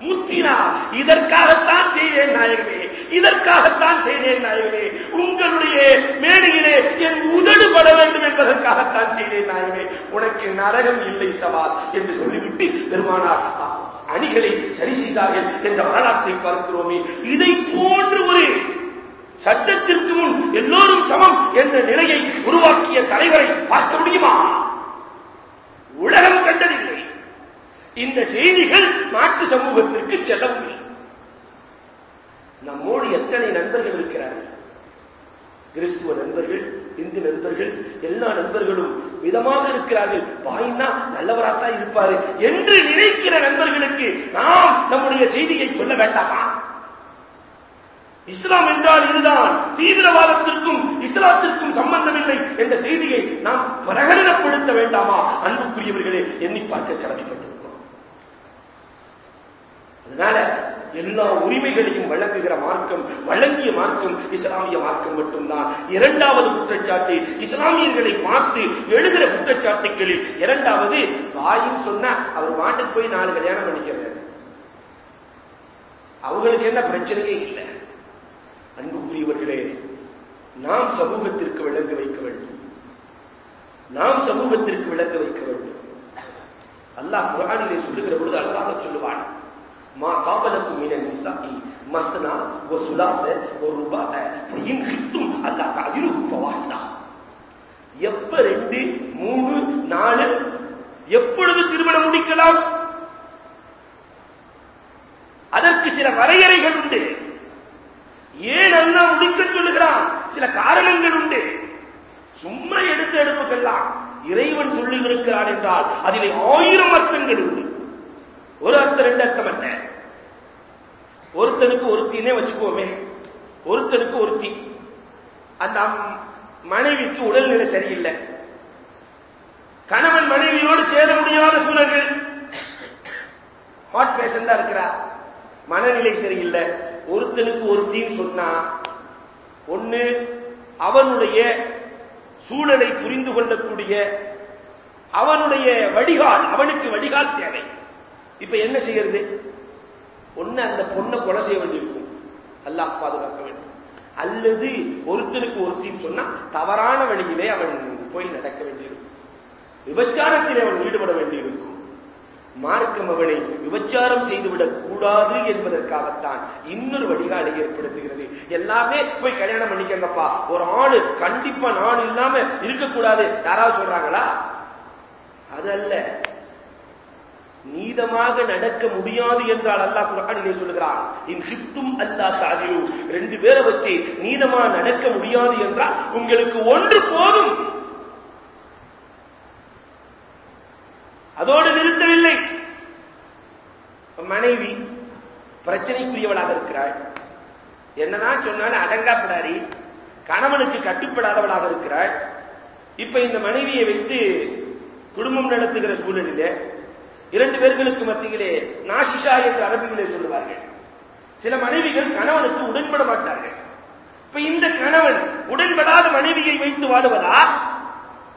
முத்தினார். இதற்காகத்தான் செய்தேன் நாயகமே இதற்காகத்தான் செய்தேன் நாயகமே உங்களுடைய மேடையிலே என் உதடு பட வேண்டும் என்பதற்காகத்தான் செய்தேன் நாயகமே உனக்கு நரகம் இல்லை சவால் என்று சொல்லிவிட்டு பெருமானார் அணிகளை சரி செய்தார்கள் என்ற வரலாற்றை பார்க்கிறோமே. இதை போன்று ஒரு சட்டத்திற்கு முன் எல்லோரும் சமம் என்ற நிலையை உருவாக்கிய தலைவரை பார்க்க முடியுமா? உலகம் கண்டதில்லை. இந்த செய்திகள் நாட்டு சமூகத்திற்கு செல்லவில்லை நம்மோடு எத்தனை நண்பர்கள் இருக்கிறார்கள்? கிறிஸ்துவ நண்பர்கள் இந்து நண்பர்கள் எல்லா நண்பர்களும் விதமாக இருக்கிறார்கள். வாயினா நல்லவராத்தான் இருப்பாரு என்று நினைக்கிற நண்பர்களுக்கு நாம் நம்முடைய செய்தியை சொல்ல வேண்டாமா? இஸ்லாம் என்றால் இதுதான். தீவிரவாதத்திற்கும் இஸ்லாத்திற்கும் சம்பந்தமில்லை என்ற செய்தியை நாம் பிரகடனப்படுத்த வேண்டாமா? அன்புக்குரியவர்களே எண்ணி பார்க்க கடமைப்பட்டிருக்கிறோம். அதனால எல்லா உரிமைகளையும் வழங்குகிற மார்க்கம் வழங்கிய மார்க்கம் இஸ்லாமிய மார்க்கம் மட்டும்தான். இரண்டாவது குற்றச்சாட்டு இஸ்லாமியர்களை பார்த்து எழுகிற குற்றச்சாட்டுகளில் இரண்டாவது வாயும் சொன்ன அவர் வாட்டுக்கு போய் நாலு கல்யாணம் பண்ணிக்கிறார். அவங்களுக்கு என்ன பிரச்சனையே இல்லை. அன்புக்குரியவர்களே நாம் சமூகத்திற்கு விளங்க வைக்க வேண்டும். நாம் சமூகத்திற்கு விளங்க வைக்க வேண்டும். அல்லாஹ் குரானிலே சொல்லுகிற பொழுது அழகாக சொல்லுவான். மா காபலக்கும் மீனன் நிசாஇ மஸ்னா வ சுலாச வ ருபாஅ ஃபஇன் கிஃப்தும் அல்லா தஅதிலு ஃபவாஹிதா. எப்ப ரெண்டு மூணு நாலு எப்பொழுது திருமணம் முடிக்கலாம்? அதற்கு சில வரையறைகள் உண்டு. ஏன் அல்லா முடிக்க சொல்லுகிறான்? சில காரணங்கள் உண்டு. சும்மா எடுத்து எடுப்புக்கெல்லாம் இறைவன் சொல்லி என்றால் அதிலே ஆயிரம் அர்த்தங்கள் உண்டு. ஒரு அர்த்தம் ரெண்டு அர்த்தம் என்ன? ஒருத்தனுக்கு ஒருத்தினே வச்சுக்கோமே. ஒருத்தனுக்கு ஒருத்தி அந்த மனைவிக்கு உடல்நிலை சரியில்லை. கணவன் மனைவியோடு சேர முடியாத சூழல்கள். ஹார்ட் பேஷண்டா இருக்கிறார். மனநிலை சரியில்லை. ஒருத்தனுக்கு ஒருத்தின்னு சொன்னா ஒண்ணு அவனுடைய சூழலை புரிந்து கொள்ளக்கூடிய அவனுடைய வடிகால் அவனுக்கு வடிகால் தேவை. இப்ப என்ன செய்யறது? ஒண்ணு அந்த பொண்ணை கொலை செய்ய வேண்டியிருக்கும். அல்லாஹ் பாதுகாக்க வேண்டும். அல்லது ஒருத்தனுக்கு ஒருத்தின்னு சொன்னா தவறான வழியிலே அவன் போய் நடக்க வேண்டியிருக்கும். விபச்சாரத்திலே அவன் ஈடுபட வேண்டியிருக்கும். மார்க்கம் அவனை விபச்சாரம் செய்துவிடக் கூடாது என்பதற்காகத்தான் இன்னொரு வழிகாலை ஏற்படுத்துகிறது. எல்லாமே போய் கல்யாணம் பண்ணிக்கங்கப்பா. ஒரு ஆளு கண்டிப்பா நான் இல்லாம இருக்கக்கூடாது. யாராவது சொல்றாங்களா? அதல்ல. நீதமாக நடக்க முடியாது என்றால் அல்லாஹ் குரானிலே சொல்கிறான் இன் ஹிப்தும் அல்லா தாதிலு ரெண்டு பேரை வச்சு நீதமா நடக்க முடியாது என்றால் உங்களுக்கு ஒன்று போதும். அதோடு நிறுத்தவில்லை. மனைவி பிரச்சனைக்குரியவளாக இருக்கிறாள். என்னதான் சொன்னாலும் அடங்காப்படாரி கணவனுக்கு கட்டுப்படாதவளாக இருக்கிறாள். இப்ப இந்த மனைவியை வைத்து குடும்பம் நடத்துகிற சூழலிலே இரண்டு பேர்களுக்கு மத்தியிலே நாசிஷா என்று அரபியிலே சொல்லுவார்கள். சில மனைவிகள் கணவனுக்கு உடன்பட மாட்டார்கள். இப்ப இந்த கணவன் உடன்படாத மனைவியை வைத்து வாடுவதா?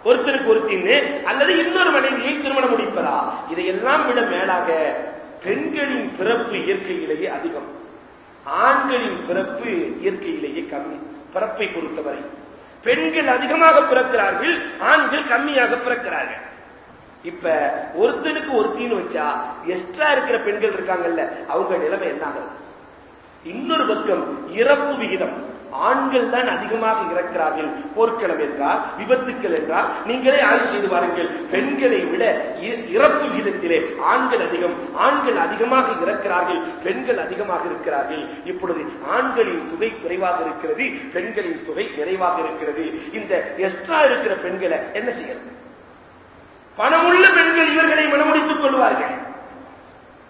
ஒருத்தருக்கு ஒருத்தின்னு அல்லது இன்னொரு மனைவியை திருமணம் முடிப்பதா? இதையெல்லாம் விட மேலாக பெண்களின் பிறப்பு இயற்கையிலேயே அதிகம். ஆண்களின் பிறப்பு இயற்கையிலேயே கம்மி. பிறப்பை பொறுத்தவரை. பெண்கள் அதிகமாக பிறக்கிறார்கள் ஆண்கள் கம்மியாக பிறக்கிறார்கள். இப்ப ஒருத்தனுக்கு ஒருத்தின்னு வச்சா எக்ஸ்ட்ரா இருக்கிற பெண்கள் இருக்காங்கல்ல அவங்க நிலைமை என்ன ஆகும் இன்னொரு பக்கம் இறப்பு விகிதம். ஆண்கள் தான் அதிகமாக இறக்கிறார்கள். போர்க்களம் என்றால் விபத்துக்கள் என்றால் நீங்களே ஆய்வு செய்து பாருங்கள். பெண்களை விட இறப்பு விகிதத்திலே ஆண்கள் அதிகம் ஆண்கள் அதிகமாக இறக்கிறார்கள் பெண்கள் அதிகமாக இருக்கிறார்கள். இப்பொழுது ஆண்களின் தொகை குறைவாக இருக்கிறது பெண்களின் தொகை நிறைவாக இருக்கிறது. இந்த எக்ஸ்ட்ரா இருக்கிற பெண்களை என்ன செய்யறது? பணமுள்ள பெண்கள் இவர்களை மனமுடித்துக் கொள்வார்கள்.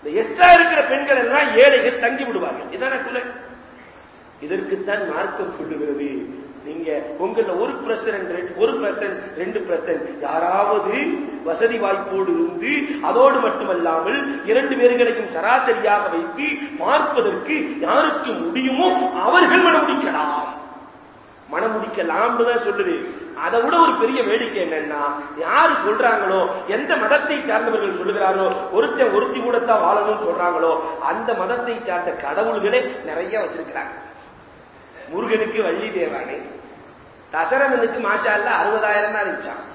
இந்த எக்ஸ்ட்ரா இருக்கிற பெண்கள் எல்லாம் ஏழைகள் தங்கி விடுவார்கள். இதான குலை. இதற்குத்தான் மார்க்கம் சொல்லுகிறது. நீங்க உங்கள ஒரு பிரசன்ட் ஒரு பிரசன்ட் ரெண்டு பிரசன்ட் யாராவது வசதி வாய்ப்போடு இருந்து அதோடு மட்டுமல்லாமல் இரண்டு பேர்களையும் சராசரியாக வைத்து பார்ப்பதற்கு யாருக்கு முடியுமோ அவர்கள் மனமுடிக்கலாம் மனமுடிக்கலாம் தான் சொல்லுது. அதை விட ஒரு பெரிய வேடிக்கை என்னன்னா யாரு சொல்றாங்களோ எந்த மதத்தை சார்ந்தவர்கள் சொல்லுகிறாரோ ஒருத்தன் ஒருத்தி கூடத்தான் வாழணும்னு சொல்றாங்களோ அந்த மதத்தை சார்ந்த கடவுள்களே நிறைய வச்சிருக்கிறாங்க. முருகனுக்கு வள்ளி தேவானை. தசரவனுக்கு மாஷா அறுபதாயிரம் தான் இருந்துச்சான்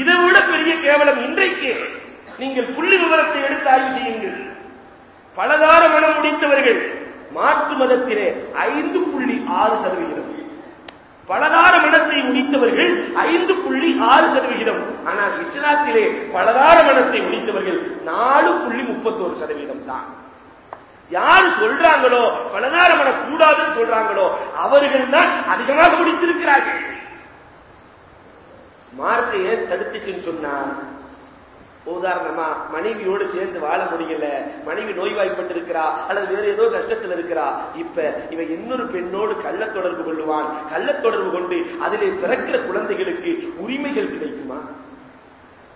இதை விட பெரிய கேவலம் இன்றைக்கு நீங்கள் புள்ளி விவரத்தை எடுத்து ஆய்வு செய்யுங்கள். பலதார மனம் முடித்தவர்கள் மாற்று மதத்திலே ஐந்து புள்ளி ஆறு சதவிகிதம். பலதார மனத்தை முடித்தவர்கள் ஐந்து புள்ளி ஆறு சதவிகிதம். ஆனால் இஸ்லாத்திலே பலதார மனத்தை முடித்தவர்கள் நாலு புள்ளி முப்பத்தோரு சதவீதம் தான். யாரு சொல்றாங்களோ பலதார மன கூடாதுன்னு சொல்றாங்களோ அவர்கள் தான் அதிகமாக முடித்திருக்கிறார்கள். மார்க்கை ஏன் தடுத்துச்சுன்னு சொன்னா உதாரணமா மனைவியோடு சேர்ந்து வாழ முடியல மனைவி நோய்வாய்ப்பட்டு இருக்கிறா அல்லது வேற ஏதோ கஷ்டத்தில் இருக்கிறா இப்ப இவ இன்னொரு பெண்ணோடு கள்ள தொடர்பு கொள்ளுவான். கள்ள தொடர்பு கொண்டு அதிலே பிறக்கிற குழந்தைகளுக்கு உரிமைகள் கிடைக்குமா?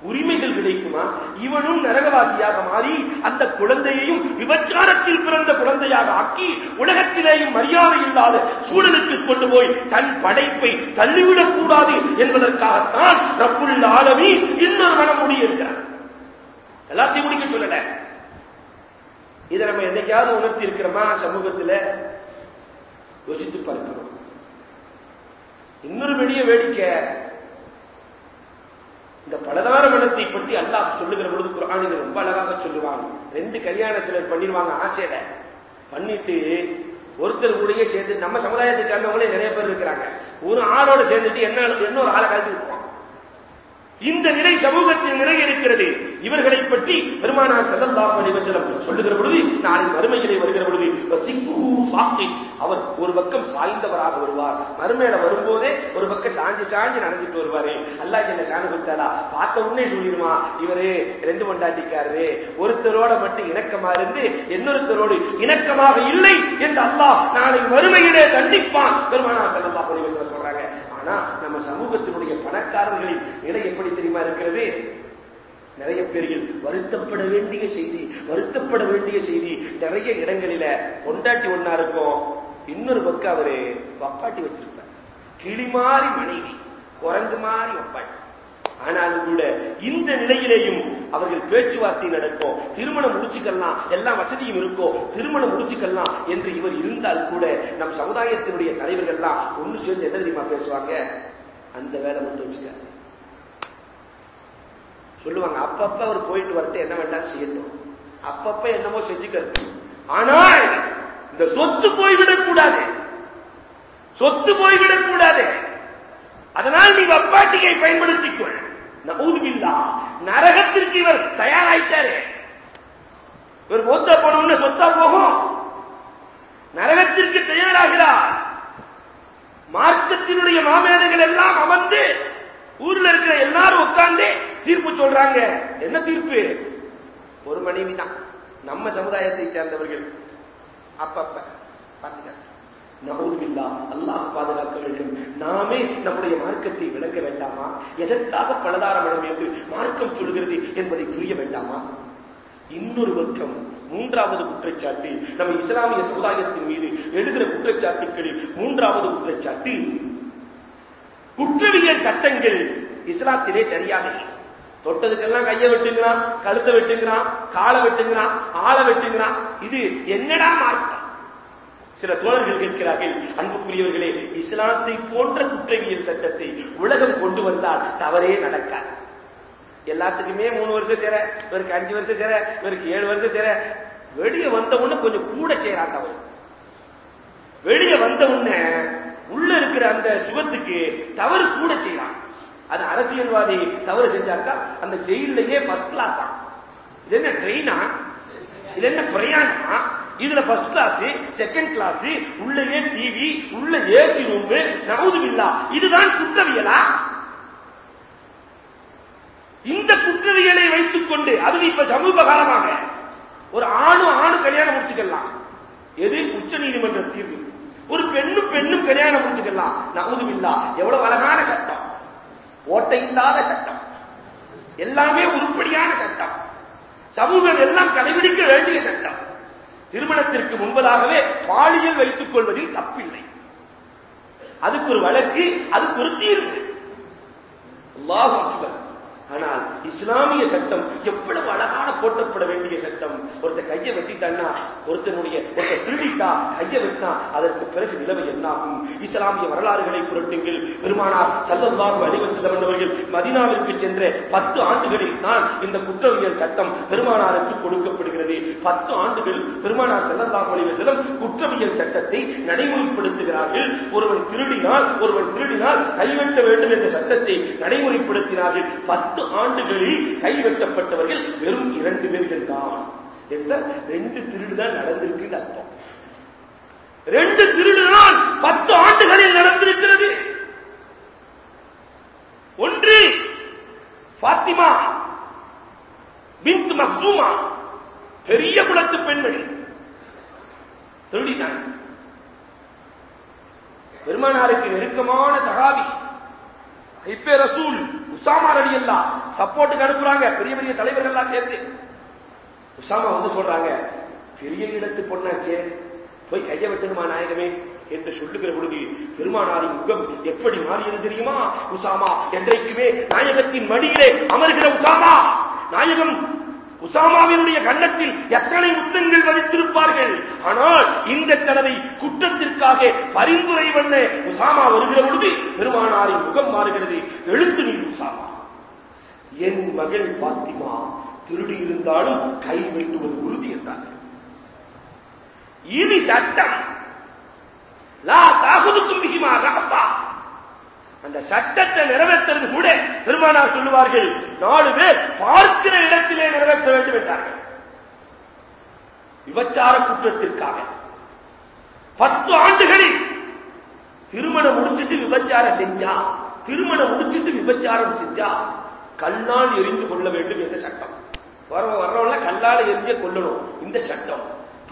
உரிமைகள் கிடைக்குமா? இவனும் நரகவாசியாக மாறி அந்த குழந்தையையும் விபச்சாரத்தில் பிறந்த குழந்தையாக ஆக்கி உலகத்திலேயும் மரியாதை இல்லாத சூழலுக்கு கொண்டு போய் தன் படைப்பை தள்ளிவிடக் கூடாது என்பதற்காகத்தான் ரப்புள்ள ஆலமி இன்னொரு மனம் முடியிருக்கிறார். எல்லாத்தையும் முடிக்க சொல்லல. இதை நம்ம என்னைக்காவது உணர்த்தி இருக்கிறோமா? சமூகத்தில் யோசித்து பார்க்கிறோம் இன்னொரு பெரிய வேடிக்கை இந்த பலதார மனத்தை பற்றி அல்லாஹ் சொல்லுகிற பொழுது குரானில் ரொம்ப அழகாக சொல்லுவாங்க. ரெண்டு கல்யாண சிலர் பண்ணிடுவாங்க ஆசையில. பண்ணிட்டு ஒருத்தர் கூடயே சேர்ந்து நம்ம சமுதாயத்தை சேர்ந்தவங்களே நிறைய பேர் இருக்கிறாங்க. ஒரு ஆளோட சேர்ந்துட்டு என்ன இன்னொரு ஆளை கலந்து இந்த நிலை சமூகத்தில் நிறைய இருக்கிறது இவர்களை பற்றி பெருமானார் சதல்லாஹ் அலிவசலம் சொல்லுகிற பொழுது நாளை மறுமையிலே வருகிற பொழுது அவர் ஒரு பக்கம் சாய்ந்தவராக வருவார். மறுமையில வரும்போதே ஒரு பக்கம் சாஞ்சி சாஞ்சி நடந்துட்டு வருவாரு. அல்லா என்ன சாணி கொடுத்தாரா பார்த்த உடனே சொல்லிடுமா இவரு ரெண்டு கொண்டாட்டிக்காரு ஒருத்தரோட மட்டும் இணக்கமா இருந்து இன்னொருத்தரோடு இணக்கமாக இல்லை என்று அல்லாஹ் நாளை மறுமையிலே தண்டிப்பான். பெருமானார் சதல்லாஹ் அலிவசலம் சொல்றாங்க. ஆனா நம்ம சமூகத்தினுடைய பணக்காரர்களின் நிலை எப்படி தெரியுமா இருக்கிறது? நிறைய பேர்கள் வருத்தப்பட வேண்டிய செய்தி வருத்தப்பட வேண்டிய செய்தி. நிறைய இடங்களில கொண்டாட்டி ஒன்னா இருக்கும் இன்னொரு பக்கம் அவரு வப்பாட்டி வச்சிருப்பார். கிளி மாறி மனைவி குரங்கு மாறி வப்பாட்டி. ஆனாலும் கூட இந்த நிலையிலேயும் அவர்கள் பேச்சுவார்த்தை நடக்கும் திருமணம் முடிச்சுக்கலாம் எல்லா வசதியும் இருக்கும் திருமணம் முடிச்சுக்கலாம் என்று இவர் இருந்தால் கூட நம் சமுதாயத்தினுடைய தலைவர்கள்லாம் ஒண்ணு சேர்ந்து என்ன தெரியுமா பேசுவாங்க? அந்த வேலை மட்டும் வச்சுக்க சொல்லுவாங்க அப்பப்ப அவர் போயிட்டு வரட்டு என்ன வேண்டாம் செய்யணும் அப்பப்ப என்னமோ செஞ்சுக்கிறது. ஆனால் இந்த சொத்து போய்விடக் கூடாது சொத்து போய்விடக் கூடாது அதனால் நீ வப்பாட்டியை பயன்படுத்திக்கொள். நகூதுபில்லா நரகத்திற்கு இவர் தயாராயிட்டாரு. இவர் மூத்த போனோம்னு சொத்தா போகும். நரகத்திற்கு தயாராகிறார். மார்க்கத்தினுடைய மாமேதைகள் எல்லாம் அமர்ந்து ஊர்ல இருக்கிற எல்லாரும் உட்கார்ந்து தீர்ப்பு சொல்றாங்க. என்ன தீர்ப்பு? ஒரு மனைவி தான் நம்ம சமுதாயத்தை சேர்ந்தவர்கள். அப்பப்ப பாத்துக்க. நபூதுபில்லா அல்லாஹ் பாதுகாக்க வேண்டும். நாமே நம்முடைய மார்க்கத்தை விளங்க வேண்டாமா? எதற்காக பலதாரம் என்று மார்க்கம் சொல்கிறது என்பதை புரிய வேண்டாமா? இன்னொரு பக்கம் மூன்றாவது குற்றச்சாட்டு நம்ம இஸ்லாமிய சமுதாயத்தின் மீது எழுகிற குற்றச்சாட்டுகளில் மூன்றாவது குற்றச்சாட்டு குற்றவியல் சட்டங்கள் இஸ்லாத்திலே சரியாக தொட்டதுக்கெல்லாம் கையை வெட்டுங்கிறான் கழுத்தை வெட்டுங்கிறான் காலை வெட்டுங்கிறான் ஆளை வெட்டுங்கிறான். இது என்னடா மார்க்கம்? சில தோழர்கள் கேட்கிறார்கள் அன்புக்குரியவர்களே இஸ்லாத்தை போன்ற குற்றவியல் சட்டத்தை உலகம் கொண்டு வந்தால் தவறே நடக்காது. எல்லாத்துக்குமே மூணு வருஷம் சேர இவருக்கு அஞ்சு வருஷம் சேர இவருக்கு ஏழு வருஷம் சேர. வெளியே வந்த உடனே கொஞ்சம் கூட செய்யறான் தவறு வெளியே வந்த உடனே உள்ள இருக்கிற அந்த சுகத்துக்கு தவறு கூட செய்யலாம். அது அரசியல்வாதி தவறு செஞ்சாக்கா அந்த ஜெயிலையே ஃபர்ஸ்ட் தான் இது என்ன ட்ரெயினா இது என்ன பிரயாணமா? இதுல ஃபர்ஸ்ட் கிளாஸ் செகண்ட் கிளாஸ் உள்ளே டிவி உள்ள ஏசி ரூம் நவுதுபில்லா. இதுதான் குற்றவியலா? இந்த குற்றவியலை வைத்துக் கொண்டு அது இப்ப சமூக காலமாக ஒரு ஆணும் ஆணும் கல்யாணம் முடிச்சுக்கலாம். எது? உச்ச நீதிமன்ற தீர்வு. ஒரு பெண்ணும் பெண்ணும் கல்யாணம் முடிச்சுக்கலாம். நவுதுபில்லா. எவ்வளவு அழகான சட்டம். ஓட்டை இல்லாத சட்டம். எல்லாமே உருப்படியான சட்டம். சமூகம் எல்லாம் கடைபிடிக்க வேண்டிய சட்டம். திருமணத்திற்கு முன்பதாகவே பாலியல் வைத்துக் கொள்வதில் தப்பில்லை. அதுக்கு ஒரு வழக்கு அதுக்கு ஒரு தீர்வு. அல்லாஹ் அக்பர். ஆனால் இஸ்லாமிய சட்டம் எவ்வளவு அழகான போட்டப்பட வேண்டிய சட்டம்? ஒருத்த கையை வெட்டிட்டான்னா ஒருத்தனுடைய ஒருத்தர் திருடிட்டா கையை வெட்டினா அதற்கு பிறகு நிலைமை என்னாகும்? இஸ்லாமிய வரலாறுகளை புரட்டுங்கள். பெருமானார் சல்லல்லாஹு அலைஹி வஸல்லம் அவர்கள் சென்ற பத்து ஆண்டுகளில் தான் இந்த குற்றவியல் சட்டம் பெருமானாருக்கு கொடுக்கப்படுகிறது. பத்து ஆண்டுகள் பெருமானார் சல்லல்லாஹு அலைஹி வஸல்லம் குற்றவியல் சட்டத்தை நடைமுறைப்படுத்துகிறார்கள். ஒருவன் திருடினால் ஒருவன் திருடினால் கைவெட்ட வேண்டும் என்ற சட்டத்தை நடைமுறைப்படுத்தினார்கள். பத்து பத்து ஆண்டுகளில் கைவெட்டப்பட்டவர்கள் வெறும் இரண்டு பேர்கள் தான். என்ற ரெண்டு திருடு தான் நடந்திருக்கு அர்த்தம். ரெண்டு திருடுதான் பத்து ஆண்டுகளில் நடந்திருக்கிறது. ஒன்று பாத்திமா பிந்த் மசூமா பெரிய குலத்து பெண்மணி. திருடினான். பெருமானாருக்கு நெருக்கமான சகாபி இப்பே ரசூல் உசாமா ரடி எல்லாம் சப்போர்ட்டுக்கு அனுப்புறாங்க. பெரிய பெரிய தலைவர்கள் எல்லாம் சேர்ந்து. உசாமா வந்து சொல்றாங்க பெரிய இடத்து பொண்ணாச்சே போய் கைய வெட்டணுமா நாயகமே என்று சொல்லுகிற பொழுது பெருமானாரின் முகம் எப்படி மாறியது தெரியுமா? உசாமா என்றைக்குமே நாயகத்தின் மடியிலே அமர்கிற உசாமா! நாயகம் உசாமாவினுடைய கண்ணத்தில் எத்தனை முத்தங்கள் வலித்திருப்பார்கள் ஆனால் இந்த தடவை குற்றத்திற்காக பரிந்துரை பண்ண உசாமா வருகிற பொழுது பெருமானாரின் முகம் மாறுகிறது. எழுத்து நீ உசாமா. என் மகள் பாத்திமா திருடி இருந்தாலும் கை வெட்டுவது உறுதி என்றார்கள் இது சட்டம். லா தாகுதுக்கும் மிகிமா ராப்பா அந்த சட்டத்தை நிறைவேற்றது கூட பெருமானார் சொல்லுவார்கள். நாலு பேர் பார்க்கிற இடத்திலே நிறைவேற்ற வேண்டும் என்றார்கள். விபச்சார குற்றத்திற்காக. பத்து ஆண்டுகளில் திருமணம் முடிச்சிட்டு விபச்சாரம் செஞ்சா திருமணம் முடிச்சிட்டு விபச்சாரம் செஞ்சா கல்லால் எரிந்து கொள்ள வேண்டும் என்ற சட்டம். வர வர்றவங்கள கல்லால் எரிஞ்ச கொள்ளணும் இந்த சட்டம்.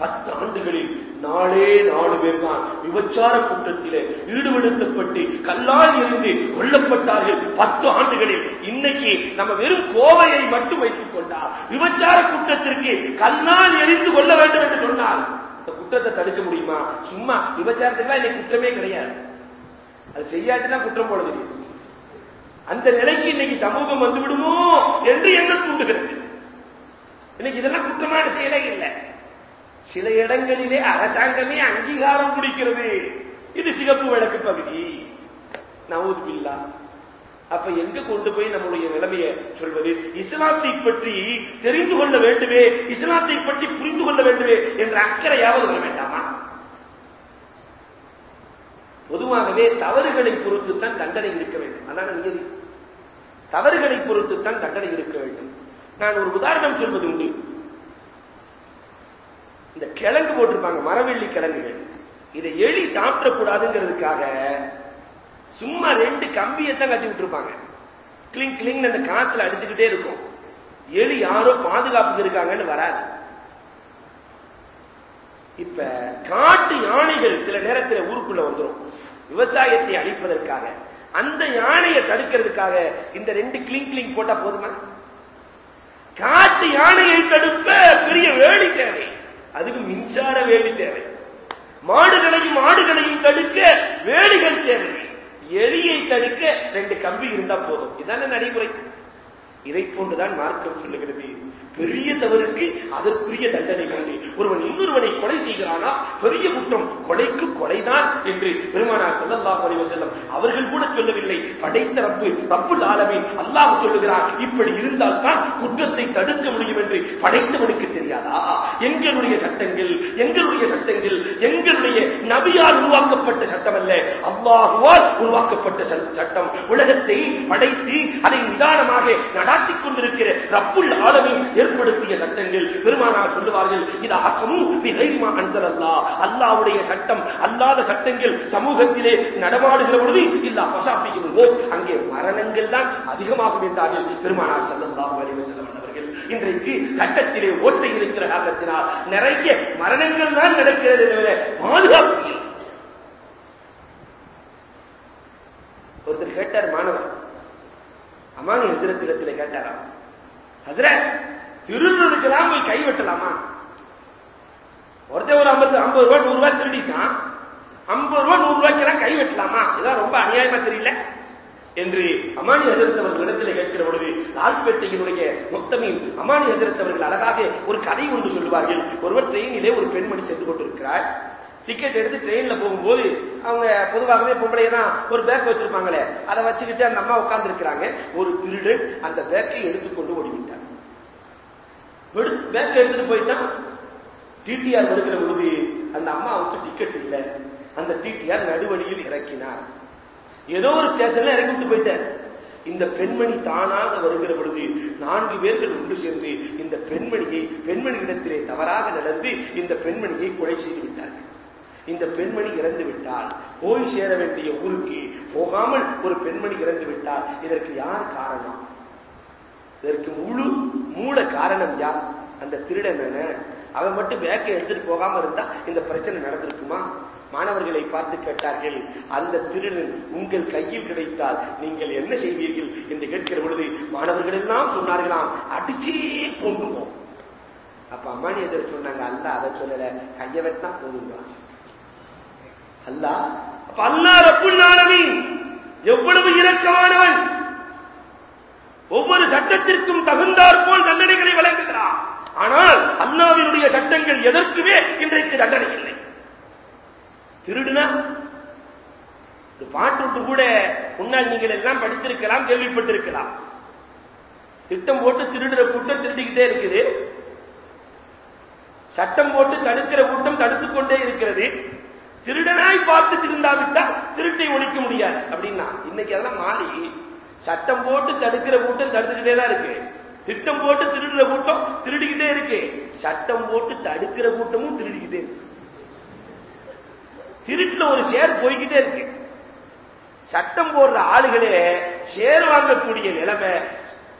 பத்து ஆண்டுகளில் நாளே நாலு பேர் தான் விபச்சார குற்றத்திலே ஈடுபடுத்தப்பட்டு கல்லால் இருந்து கொல்லப்பட்டார்கள். பத்து ஆண்டுகளில் இன்னைக்கு நம்ம வெறும் கோவையை மட்டும் வைத்துக் கொண்டார் விபச்சார குற்றத்திற்கு கல்லால் எரிந்து கொள்ள வேண்டும் என்று சொன்னால் இந்த குற்றத்தை தடுக்க முடியுமா? சும்மா விபச்சாரத்துக்குலாம் இன்னைக்கு குற்றமே கிடையாது. அது செய்யாதுன்னா குற்றம் போல தெரியும். அந்த நிலைக்கு இன்னைக்கு சமூகம் வந்து விடுமோ என்று என்ன தூண்டுகிறது. இன்னைக்கு இதெல்லாம் குற்றமான செயலே இல்லை. சில இடங்களிலே அரசாங்கமே அங்கீகாரம் குடிக்கிறது. இது சிகப்பு விளக்கு பகுதி. நவுதுபில்லா அப்ப எங்க கொண்டு போய் நம்முடைய நிலைமையை சொல்வது? இஸ்லாத்தை பற்றி தெரிந்து கொள்ள வேண்டுமே இஸ்லாத்தை பற்றி புரிந்து கொள்ள வேண்டுமே என்ற அக்கறையாவது வர வேண்டாமா? பொதுவாகவே தவறுகளை பொறுத்துத்தான் தண்டனை இருக்க வேண்டும். அதான் நியதி. தவறுகளை பொறுத்துத்தான் தண்டனை இருக்க வேண்டும். நான் ஒரு உதாரணம் சொல்வது உண்டு. இந்த கிழங்கு போட்டிருப்பாங்க மரவெள்ளி கிழங்குகள். இதை எலி சாப்பிடக்கூடாதுங்கிறதுக்காக சும்மா ரெண்டு கம்பியத்தான் கட்டி விட்டுருப்பாங்க. கிளிங் கிளிங் அந்த காத்துல அடிச்சுக்கிட்டே இருக்கும். எலி யாரோ பாதுகாப்புக்கு இருக்காங்கன்னு வராது. இப்ப காட்டு யானைகள் சில நேரத்தில் ஊருக்குள்ள வந்துடும் விவசாயத்தை அழிப்பதற்காக. அந்த யானையை தடுக்கிறதுக்காக இந்த ரெண்டு கிளிங் கிளிங் போட்டா போதுமா? காட்டு யானையை தடுப்ப பெரிய வேலி தேவை. அதுக்கு மின்சார வேலி தேவை. மாடுகளையும் ஆடுகளையும் தடுக்க வேலிகள் தேவை. எலியை தடுக்க ரெண்டு கம்பி இருந்தா போதும். இதான நடைமுறை. இதை போன்றுதான் மார்க்கம் சொல்லுகிறது. பெரிய தவறுக்கு அதற்குரிய தண்டனை உண்டு. ஒருவன் இன்னொருவனை கொலை செய்கிறானா? பெரிய குற்றம். கொலைக்கு கொலைதான் என்று பெருமானார் செல்லல்லா அலைஹி செல்லம் அவர்கள் கூட சொல்லவில்லை. படைத்த ரப்பு ரப்புல் ஆலமீன். அல்லாஹ் சொல்லுகிறார் இப்படி இருந்தால் தான் குற்றத்தை தடுக்க முடியும் என்று படைத்தவனுக்கு தெரியாதா? எங்களுடைய சட்டங்கள் எங்களுடைய சட்டங்கள் எங்களுடைய நபியால் உருவாக்கப்பட்ட சட்டம் அல்ல. அல்லாஹுவால் உருவாக்கப்பட்ட சட்டம். உலகத்தை படைத்து அதை நிதானமாக நடாத்திக் கொண்டிருக்கிற ரப்புல் ஆலமீன் ஏற்படுத்திய சட்டங்கள் பெருமானார் சொல்லுவார்கள் இது அகமு பிகைமா அன்சல் அல்லாஹ் அல்லாஹ்வுடைய சட்டம் அல்லாத சட்டங்கள் சமூகத்திலே நடமாடுகிற பொழுது இல்ல பசாப்பிக்கிறோ அங்கே மரணங்கள் தான் அதிகமாகும் என்றார்கள் பெருமானார் ஸல்லல்லாஹு அலைஹி வஸல்லம் இன்றைக்கு சட்டத்திலே ஓட்டை இருக்கிற காரணத்தினால் நிறைய மரணங்கள் தான் நடக்கிறது தவிர பாதுகாப்பு ஒருத்தர் கேட்டார் மாணவர் அமானி ஹசரத்திடத்தில் கேட்டாராம் ஹசரத் கை வெட்டலாமா ஒருத்தர் ஒரு ஐம்பது ஐம்பது ரூபாய் நூறு ரூபாய் திருடிட்டான். ஐம்பது ரூபாய் நூறு ரூபாய்க்கெல்லாம் கை வெட்டலாமா இதான் ரொம்ப அநியாயமா தெரியல. என்று அமானி ஹசரத் அவர்கள் இடத்தில் கேட்கிற பொழுது லால்பேட்டையினுடைய மொத்தமையும் அமானி ஹசரத் அவர்கள் அழகாக ஒரு கதை ஒன்று சொல்லுவார்கள். ஒருவர் ட்ரெயினிலே ஒரு பெண்மணி சென்று கொண்டிருக்கிறார். டிக்கெட் எடுத்து ட்ரெயின்ல போகும்போது அவங்க பொதுவாகவே பொம்பளை தான் ஒரு பேக் வச்சிருப்பாங்களே அதை வச்சுக்கிட்டு அந்த அம்மா உட்கார்ந்து இருக்கிறாங்க ஒரு திருடன் அந்த பேக்கை எடுத்துக்கொண்டு ஓடிவிட்டார் பேக்கை எடுத்துட்டு போயிட்டான் டிடிஆர் வருகிற பொழுது அந்த அம்மாவுக்கு டிக்கெட் இல்லை. அந்த டிடிஆர் நடுவழியில் இறக்கினார். ஏதோ ஒரு ஸ்டேஷன்ல இறக்கி விட்டு போயிட்டார். இந்த பெண்மணி தானாக வருகிற பொழுது நான்கு பேர்கள் ஒன்று சேர்ந்து இந்த பெண்மணியை பெண்மணியிடத்திலே தவறாக நடந்து இந்த பெண்மணியை கொலை செய்து விட்டார்கள். இந்த பெண்மணி இறந்து விட்டால் போய் சேர வேண்டிய ஊருக்கு போகாமல் ஒரு பெண்மணி இறந்து விட்டால் இதற்கு யார் காரணம்? இதற்கு முழு மூல காரணம் யார்? அந்த திருடன் அவன் மட்டும் வேக்கை எடுத்துட்டு போகாம இருந்தா இந்த பிரச்சனை நடந்திருக்குமா? மாணவர்களை பார்த்து கேட்டார்கள் அந்த திருடன் உங்கள் கையில் கிடைத்தால் நீங்கள் என்ன செய்வீர்கள் என்று கேட்கிற பொழுது மாணவர்கள் எல்லாம் சொன்னார்களாம் அடிச்சே கொண்டுவோம் அப்ப அம்மானியர் சொன்னாங்க அல்ல அதை சொல்லல கைய வெட்டினா போதுங்க அல்ல அப்ப அல்லா ரப்புல் எவ்வளவு இரக்கமானவன் ஒவ்வொரு சட்டத்திற்கும் தகுந்தாற் போல் தண்டனைகளை வழங்குகிறார். ஆனால் அண்ணாவினுடைய சட்டங்கள் எதற்குமே இன்றைக்கு தண்டனை இல்லை. திருடுனா? ஒரு பாட்டு கூட முன்னால் நீங்கள் எல்லாம் படித்திருக்கலாம் கேள்விப்பட்டிருக்கலாம். திட்டம் போட்டு திருடுற கூட்டம் திருடிக்கிட்டே இருக்குது. சட்டம் போட்டு தடுக்கிற கூட்டம் தடுத்துக் கொண்டே இருக்கிறது. திருடனாய் பார்த்து திருந்தாவிட்டால் திருட்டை ஒழிக்க முடியாது. அப்படின்னா இன்னைக்கு அதெல்லாம் மாறி சட்டம் போட்டு தடுக்கிற கூட்டம் தடுத்துக்கிட்டே தான் இருக்கு. திட்டம் போட்டு திருடுற கூட்டம் திருடிக்கிட்டே இருக்கு. சட்டம் போட்டு தடுக்கிற கூட்டமும் திருடிக்கிட்டே இருக்கு. திருட்டுல ஒரு ஷேர் போய்கிட்டே இருக்கு. சட்டம் போடுற ஆளுகளே ஷேர் வாங்கக்கூடிய நிலைமை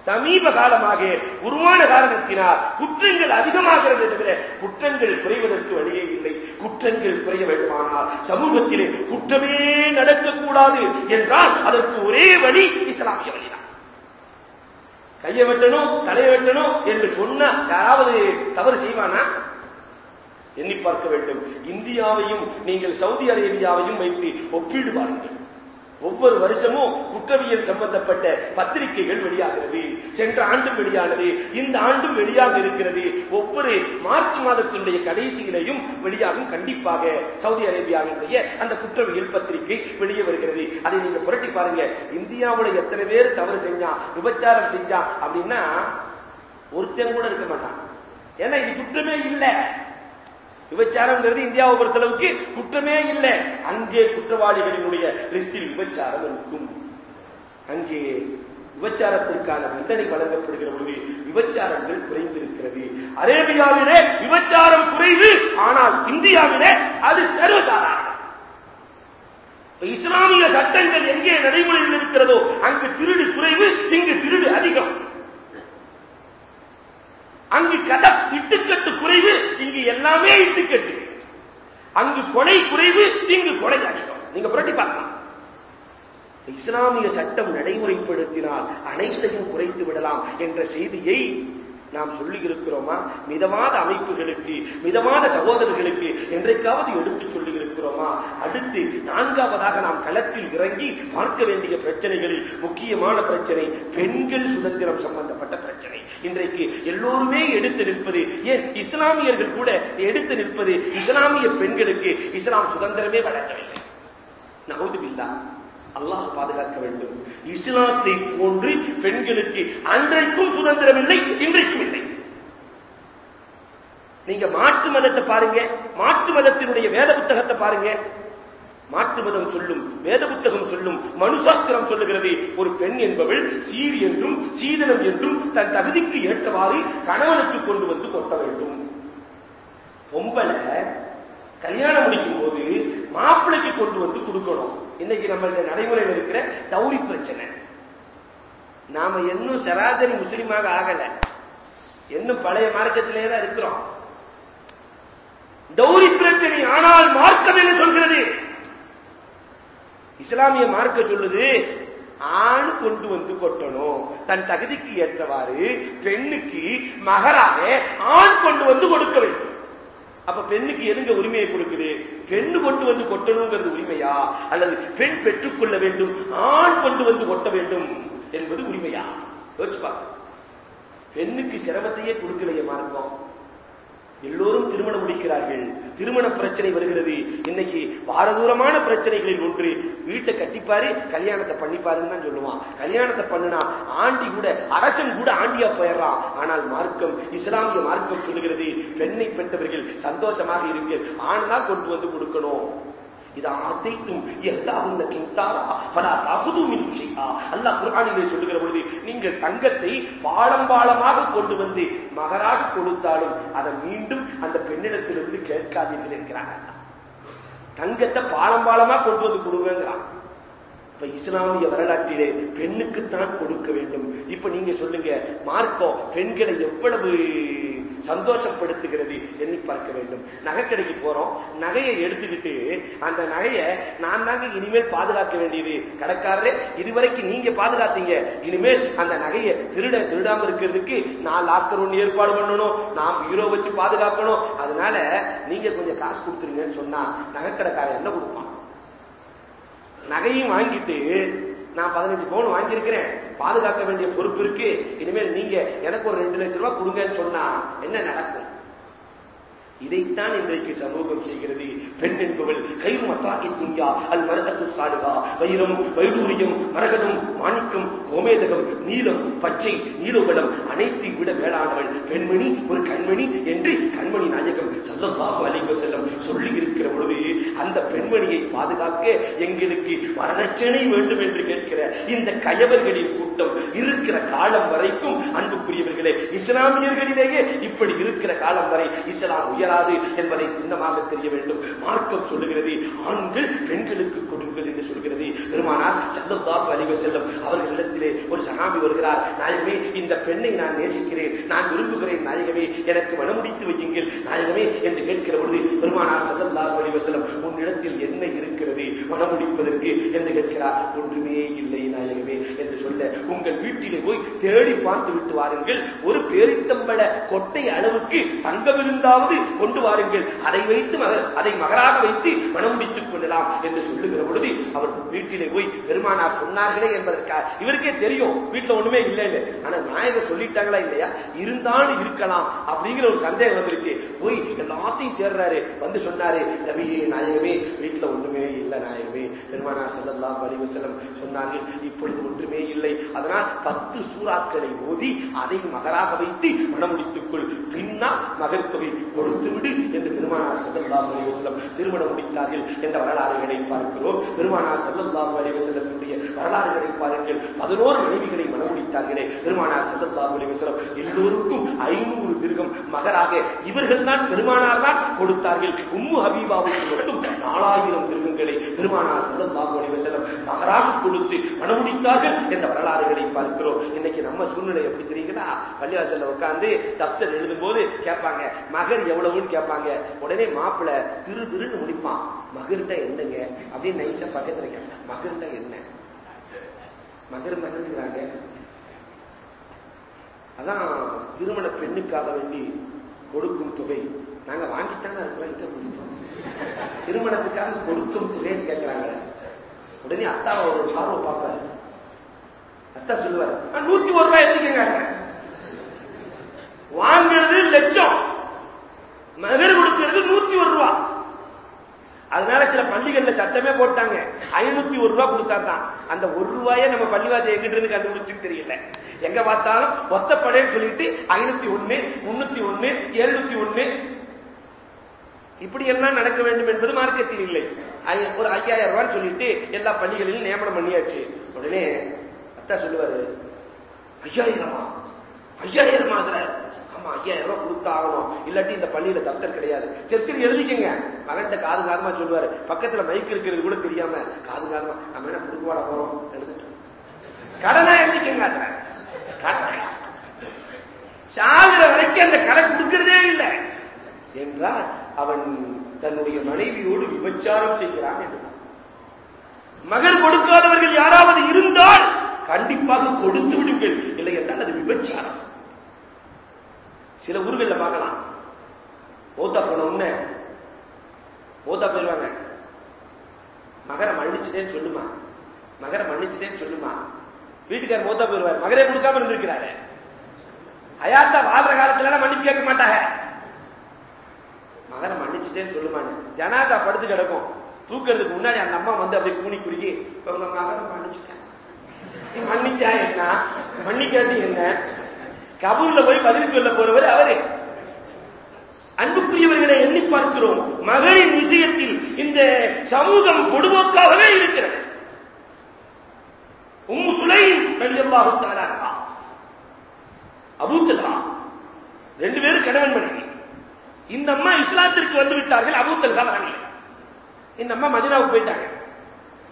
சமீப காலமாக உருவான காரணத்தினால் குற்றங்கள் அதிகமாகிறது தவிர குற்றங்கள் குறைவதற்கு வழியே இல்லை. குற்றங்கள் குறைய வேண்டுமானால் சமூகத்திலே குற்றமே நடக்கக்கூடாது என்றால் அதற்கு ஒரே வழி இஸ்லாமிய வழிதான். கையை வெட்டணும் தலையை வெட்டணும் என்று சொன்ன யாராவது தவறு செய்வானா? எண்ணி பார்க்க வேண்டும். இந்தியாவையும் நீங்கள் சவுதி அரேபியாவையும் வைத்து ஒப்பீடு பாருங்கள். ஒவ்வொரு வருஷமும் குற்றவியல் சம்பந்தப்பட்ட பத்திரிகைகள் வெளியாகிறது. சென்ற ஆண்டும் வெளியானது இந்த ஆண்டும் வெளியாக இருக்கிறது. ஒவ்வொரு மார்ச் மாதத்தினுடைய கடைசியிலையும் வெளியாகும் கண்டிப்பாக சவுதி அரேபியாவினுடைய அந்த குற்றவியல் பத்திரிகை வெளியே வருகிறது. அதை நீங்க புரட்டி பாருங்க. இந்தியாவுல எத்தனை பேர் தவறு செஞ்சா விபச்சாரம் செஞ்சா அப்படின்னா ஒருத்தன் கூட இருக்க மாட்டான். ஏன்னா இது குற்றமே இல்லை. விபச்சாரம்ங்கிறது இந்தியாவை பொறுத்தளவுக்கு குற்றமே இல்லை. அங்கே குற்றவாளிகளினுடைய லிஸ்டில் விபச்சாரம் இருக்கும். அங்கே விபச்சாரத்திற்கான தண்டனை வழங்கப்படுகிற பொழுது விபச்சாரங்கள் குறைந்திருக்கிறது. அரேபியாவிலே விபச்சாரம் குறைவு ஆனால் இந்தியாவிலே அது சர்வசாதாரணம். இஸ்லாமிய சட்டங்கள் எங்கே நடைமுறையில் இருக்கிறதோ அங்கு திருடு குறைவு இங்கு திருடு அதிகம். அங்கு கத இட்டுக்கட்டு குறைவு இங்கு எல்லாமே இட்டுக்கட்டு. அங்கு கொலை குறைவு இங்கு கொலை அதிகம். நீங்க புரட்டி பார்க்கலாம். இஸ்லாமிய சட்டம் நடைமுறைப்படுத்தினால் அனைத்தையும் குறைத்து விடலாம் என்ற செய்தியை நாம் சொல்லி இருக்கிறோமா மிதமான அமைப்புகளுக்கு மிதமான சகோதரர்களுக்கு என்றைக்காவது எடுத்து சொல்லி இருக்கிறோமா அடுத்து நான்காவதாக நாம் களத்தில் இறங்கி பார்க்க வேண்டிய பிரச்சனைகளில் முக்கியமான பிரச்சனை பெண்கள் சுதந்திரம் சம்பந்தப்பட்ட பிரச்சனை. இன்றைக்கு எல்லோருமே எடுத்து நிற்பது ஏன் இஸ்லாமியர்கள் கூட எடுத்து நிற்பது இஸ்லாமிய பெண்களுக்கு இஸ்லாம் சுதந்திரமே வழங்கவில்லை. நகுதுபில்லா அல்லாஹ் பாதுகாக்க வேண்டும். இஸ்லாத்தை போன்று பெண்களுக்கு அன்றைக்கும் சுதந்திரம் இல்லை இன்றைக்கும் இல்லை. நீங்க மாற்று மதத்தை பாருங்க மாற்று மதத்தினுடைய வேத புத்தகத்தை பாருங்க. மாற்று மதம் சொல்லும் வேத புத்தகம் சொல்லும் மனுசாஸ்திரம் சொல்லுகிறது. ஒரு பெண் என்பவள் சீர் என்றும் சீதனம் என்றும் தன் தகுதிக்கு ஏற்றவாறு கணவனுக்கு கொண்டு வந்து கொட்ட வேண்டும். பொம்பளை கல்யாணம் முடிக்கும் போது மாப்பிளைக்கு கொண்டு வந்து கொடுக்கணும். இன்னைக்கு நம்மளுடைய நடைமுறையில் இருக்கிற தௌரி பிரச்சனை. நாம இன்னும் சராசரி முஸ்லீமாக ஆகல. இன்னும் பழைய மார்க்கத்திலே தான் இருக்கிறோம். டௌரி பிரச்சனை ஆனால் மார்க்கம் என்ன சொல்கிறது? இஸ்லாமிய மார்க்க சொல்லுது ஆண் கொண்டு வந்து கொட்டணும். தன் தகுதிக்கு ஏற்றவாறு பெண்ணுக்கு மகராக ஆண் கொண்டு வந்து கொடுக்க வேண்டும். அப்ப பெண்ணுக்கு எதுங்க உரிமையை கொடுக்குது? பெண்ணு கொண்டு வந்து கொட்டணுங்கிறது உரிமையா? அல்லது பெண் பெற்றுக்கொள்ள வேண்டும் ஆண் கொண்டு வந்து கொட்ட வேண்டும் என்பது உரிமையா? யோசிச்சு பெண்ணுக்கு சிரமத்தையே கொடுக்கலையே மார்க்கம் எல்லோரும் திருமணம் முடிக்கிறார்கள். திருமண பிரச்சனை வருகிறது. இன்னைக்கு பாரதூரமான பிரச்சனைகளில் ஒன்று வீட்டை கட்டிப்பாரு கல்யாணத்தை பண்ணிப்பாருன்னு தான் சொல்லுவான். கல்யாணத்தை பண்ணுனா ஆண்டி கூட அரசன் கூட ஆண்டியா போயிடுறான். ஆனால் மார்க்கம் இஸ்லாமிய மார்க்கம் சொல்லுகிறது பெண்ணை பெற்றவர்கள் சந்தோஷமாக இருங்கள். ஆண் தான் கொண்டு வந்து கொடுக்கணும். இது அத்தைத்தும் எல்லாரும் கிந்தாரா பல தகுதும் விஷயா அல்லாஹ் குர்ஆனிலே சொல்லுகிற பொழுது நீங்கள் தங்கத்தை பாலம் பாலமாக கொண்டு வந்து மகராக கொடுத்தாலும் அதை மீண்டும் அந்த பெண்ணிடத்திலிருந்து கேட்காதீர்கள் என்கிறாங்க தங்கத்தை பாலம் பாலமா கொண்டு வந்து கொடுங்கிறான் இப்ப இஸ்லாமிய வரலாற்றிலே பெண்ணுக்குத்தான் கொடுக்க வேண்டும். இப்ப நீங்க சொல்லுங்க மார்க்கம் பெண்களை எவ்வளவு சந்தோஷப்படுத்துகிறது எண்ணி பார்க்க வேண்டும். நகைக்கடைக்கு போறோம். நகையை எடுத்துக்கிட்டு அந்த நகையை நான் தாங்க இனிமேல் பாதுகாக்க வேண்டியது. கடைக்காரரே இதுவரைக்கும் நீங்க பாதுகாத்தீங்க. இனிமேல் அந்த நகையை திருட திருடாம இருக்கிறதுக்கு நான் லாக்கர் ஒண்ணு ஏற்பாடு பண்ணணும். நான் ஹீரோ வச்சு பாதுகாக்கணும். அதனால நீங்க கொஞ்சம் காசு கொடுத்துருங்கன்னு சொன்னா நகைக்கடைக்காரன் என்ன கொடுப்பான்? நகையும் வாங்கிட்டு நான் பதினஞ்சு பவுன் வாங்கியிருக்கிறேன். பாதுகாக்க வேண்டிய பொறுப்பு இருக்கு. இனிமேல் நீங்க எனக்கு ஒரு ரெண்டு லட்சம் ரூபாய் கொடுங்கன்னு சொன்னா என்ன நடக்கும்? இதைத்தான் இன்றைக்கு சமூகம் செய்கிறது. பெண் என்பவள் கயிறு மத்தாக்கி துன்யா அல் மரகத்து சாடுகா. வைரம் வைடூரியம் மரகதம் மாணிக்கம் கோமேதகம் நீலம் பச்சை நீலோகலம் அனைத்தை விட மேலானவள். பெண்மணி ஒரு கண்மணி என்று கண்மணி நாயகம் சல்லல்லாஹு அலைஹி செல்லம் சொல்லி இருக்கிற பொழுது அந்த பெண்மணியை பாதுகாக்க எங்களுக்கு வரதட்சணை வேண்டும் என்று கேட்கிற இந்த கயவர்களின் கூட்டம் இருக்கிற காலம் வரைக்கும் அன்புக்குரியவர்களே இஸ்லாமியர்களிலேயே இப்படி இருக்கிற காலம் வரை இஸ்லாம் இயலாது என்பதை சின்னமாக தெரிய வேண்டும். மார்க்கம் சொல்லுகிறது ஆண்கள் பெண்களுக்கு கொடுங்கள் என்று சொல்கிறது பெருமானார் செல்லல்லாஹு அழிவு செல்லும் அவர்களிடத்திலே ஒரு சகாமி வருகிறார். நாயகமே இந்த பெண்ணை நான் நேசிக்கிறேன். நான் விரும்புகிறேன் நாயகமே. எனக்கு மனமுடித்து வையுங்கள். நாயகமே என்று கேட்கிற பொழுது பெருமானார் செல்லல்லாஹு அழிவு செல்லும் உன்னிடத்தில் என்ன இருக்கிறது? மனமுடிப்பதற்கு என்று கேட்கிறார். ஒன்றுமே இல்லை. உங்கள் வீட்டிலே போய் தேடி பார்த்து விட்டு வாருங்கள். ஒரு பேரித்தம்பள கொட்டை அளவுக்கு தங்கமிருந்தாவது கொண்டு வாருங்கள். அதை வைத்து அதை மகராக வைத்து மனம் முடித்துக் கொள்ளலாம் என்று சொல்லுகிற பொழுது அவர் வீட்டிலே போய் பெருமானார் சொன்னார்களே என்பதற்காக இவருக்கே தெரியும். வீட்டுல ஒண்ணுமே இல்லை ஆனா நாயகர் சொல்லிட்டாங்களா இல்லையா? இருந்தாலும் இருக்கலாம் அப்படிங்கிற ஒரு சந்தேகம் வந்துருச்சு. போய் எல்லாத்தையும் தேடுறாரு. வந்து சொன்னாரு நபியே நாயகமே வீட்டுல ஒண்ணுமே இல்லை நாயகமே. பெருமானார் செல்லலாம் வலிவசலம் சொன்னார்கள் இப்பொழுது ஒன்றுமே இல்லை. அதனால் பத்து சூறாக்களை ஓதி அதை மகராக வைத்து மனமுடித்துக்குள் பின்னா மகர்த்தொகை கொடுத்து விடு என்று பெருமானார் செல்லல்லாம் வலிவசலம் திருமணம் முடித்தார்கள் என்ற வரலாறுகளை பார்க்கிறோம். பெருமானார் செல்லல்லாம் வலிவசலத்தினுடைய வரலாறுகளை பாருங்கள். பதினோரு மனைவிகளை மனமுடித்தார்களே பெருமானார் செல்லல்லாம் வலிவசலம் எல்லோருக்கும் ஐநூறு திருகம் மகராக இவர்கள் தான் பெருமானார் தான் கொடுத்தார்கள். உம்மு ஹபீபாவுக்கு மட்டும் நாலாயிரம் திருகங்களை பெருமானார் செல்லல்லாம் வலிவசலம் மகராக கொடுத்து மனமுடித்தார்கள் என்ற வரலாறுகளை பார்க்கிறோம். இன்னைக்கு நம்ம சூழ்நிலை எப்படி தெரியுங்களா? பள்ளிவாசல்ல உட்கார்ந்து தப்தர் எழுதும் போது கேட்பாங்க மகர் எவ்வளவுன்னு கேட்பாங்க. உடனே மாப்பிள்ள திரு திருன்னு முடிப்பான். மகர்கிட்ட என்னங்க? அப்படின்னு நைசா பக்கத்துல கேட்க மகர்கிட்ட என்ன? மகர் மகர்ங்கிறாங்க அதான் திருமண பெண்ணுக்காக வேண்டி கொடுக்கும் தொகை. நாங்க வாங்கித்தானே இருக்கிறோம் எங்க கொடுத்தோம்? திருமணத்துக்காக கொடுக்கும் தொகைன்னு கேட்கிறாங்களே உடனே அத்தா ஒரு பார்வை பார்ப்பாரு. அத்தா சொல்லுவார். நூத்தி ஒரு ரூபாய் எடுத்துக்கங்க. வாங்கிறது லட்சம். மகர் கொடுக்கிறது நூத்தி ஒரு ரூபாய் அதனால சில பள்ளிகள்ல சட்டமே போட்டாங்க. ஐநூத்தி ஒரு ரூபாய் கொடுத்தா தான் அந்த ஒரு ரூபாய நம்ம பள்ளிவாசம் எங்கிட்டு இருந்து தெரியல. எங்க பார்த்தாலும் ஒத்தப்படைன்னு சொல்லிட்டு ஐநூத்தி ஒண்ணு முன்னூத்தி ஒண்ணு எழுநூத்தி ஒண்ணு. இப்படி எல்லாம் நடக்க வேண்டும் என்பது மார்க்கெட்டில் இல்லை. ஒரு ஐயாயிரம் ரூபான்னு சொல்லிட்டு எல்லா பள்ளிகளிலும் நியமனம் பண்ணியாச்சு. உடனே சொல்லுவாரு. ஐயாயிரமா? ஐயாயிரமா அதுல? ஆமா ஐயாயிரம் ரூபாய் கொடுத்து ஆகணும் இல்லாட்டி இந்த பள்ளியில தப்தர் கிடையாது. சரி சரி எழுதிக்கங்க. மகன்கிட்ட காது காதமா சொல்லுவாரு. பக்கத்துல மைக் இருக்கிறது கூட தெரியாம காது காதமா நம்ம என்ன கொடுக்க போறோம்? எழுதிட்டோம் கடனா எழுதிக்கங்க கடனை சாகுற வரைக்கும் அந்த கடை கொடுக்கிறதே இல்லை. என்றால் அவன் தன்னுடைய மனைவியோடு விபச்சாரம் செய்கிறான் என்று மகன் கொடுக்காதவர்கள் யாராவது இருந்தால் கண்டிப்பாக கொடுத்து விடுங்கள் இல்லை என்றால் அது விபச்சாரம். சில ஊர்களில் பார்க்கலாம். மூத்தா போன உடனே மூத்தா போயிடுவாங்க. மகரை மன்னிச்சுட்டேன்னு சொல்லுமா? மகரை மன்னிச்சுட்டேன்னு சொல்லுமா? வீட்டுக்காரர் மூத்தா போயிருவார் மகரே கொடுக்காம இருந்திருக்கிறாரு. அயாத்தா வாழ்ற காலத்துல மன்னிப்பு கேட்க மாட்டாங்க. மகரை மன்னிச்சுட்டேன்னு சொல்லுமான்னு. ஜனாதா படுத்து கிடக்கும். தூக்கிறதுக்கு முன்னாடி அந்த அம்மா வந்து அப்படியே கூணி குறுகி உங்க மகரை மன்னிச்சுட்டேன் மன்னிச்சா என்ன? மன்னிக்காது என்ன? கபூர்ல போய் பதில் சொல்ல போறவர் அவரு. அன்புக்குரியவர்களை எண்ணி பார்க்கிறோம். மகளின் விஷயத்தில் இந்த சமூகம் பொடுபோக்காகவே இருக்கிறது. உம்மு சுலைம் வெளியல்லாஹு தாலாக்கா அபூத்தலா ரெண்டு பேரும் கணவன் மனைவி. இந்த அம்மா இஸ்லாத்திற்கு வந்து விட்டார்கள் அபூத்தல்கா வரவில்லை. இந்த அம்மா மதினாவுக்கு போயிட்டாங்க.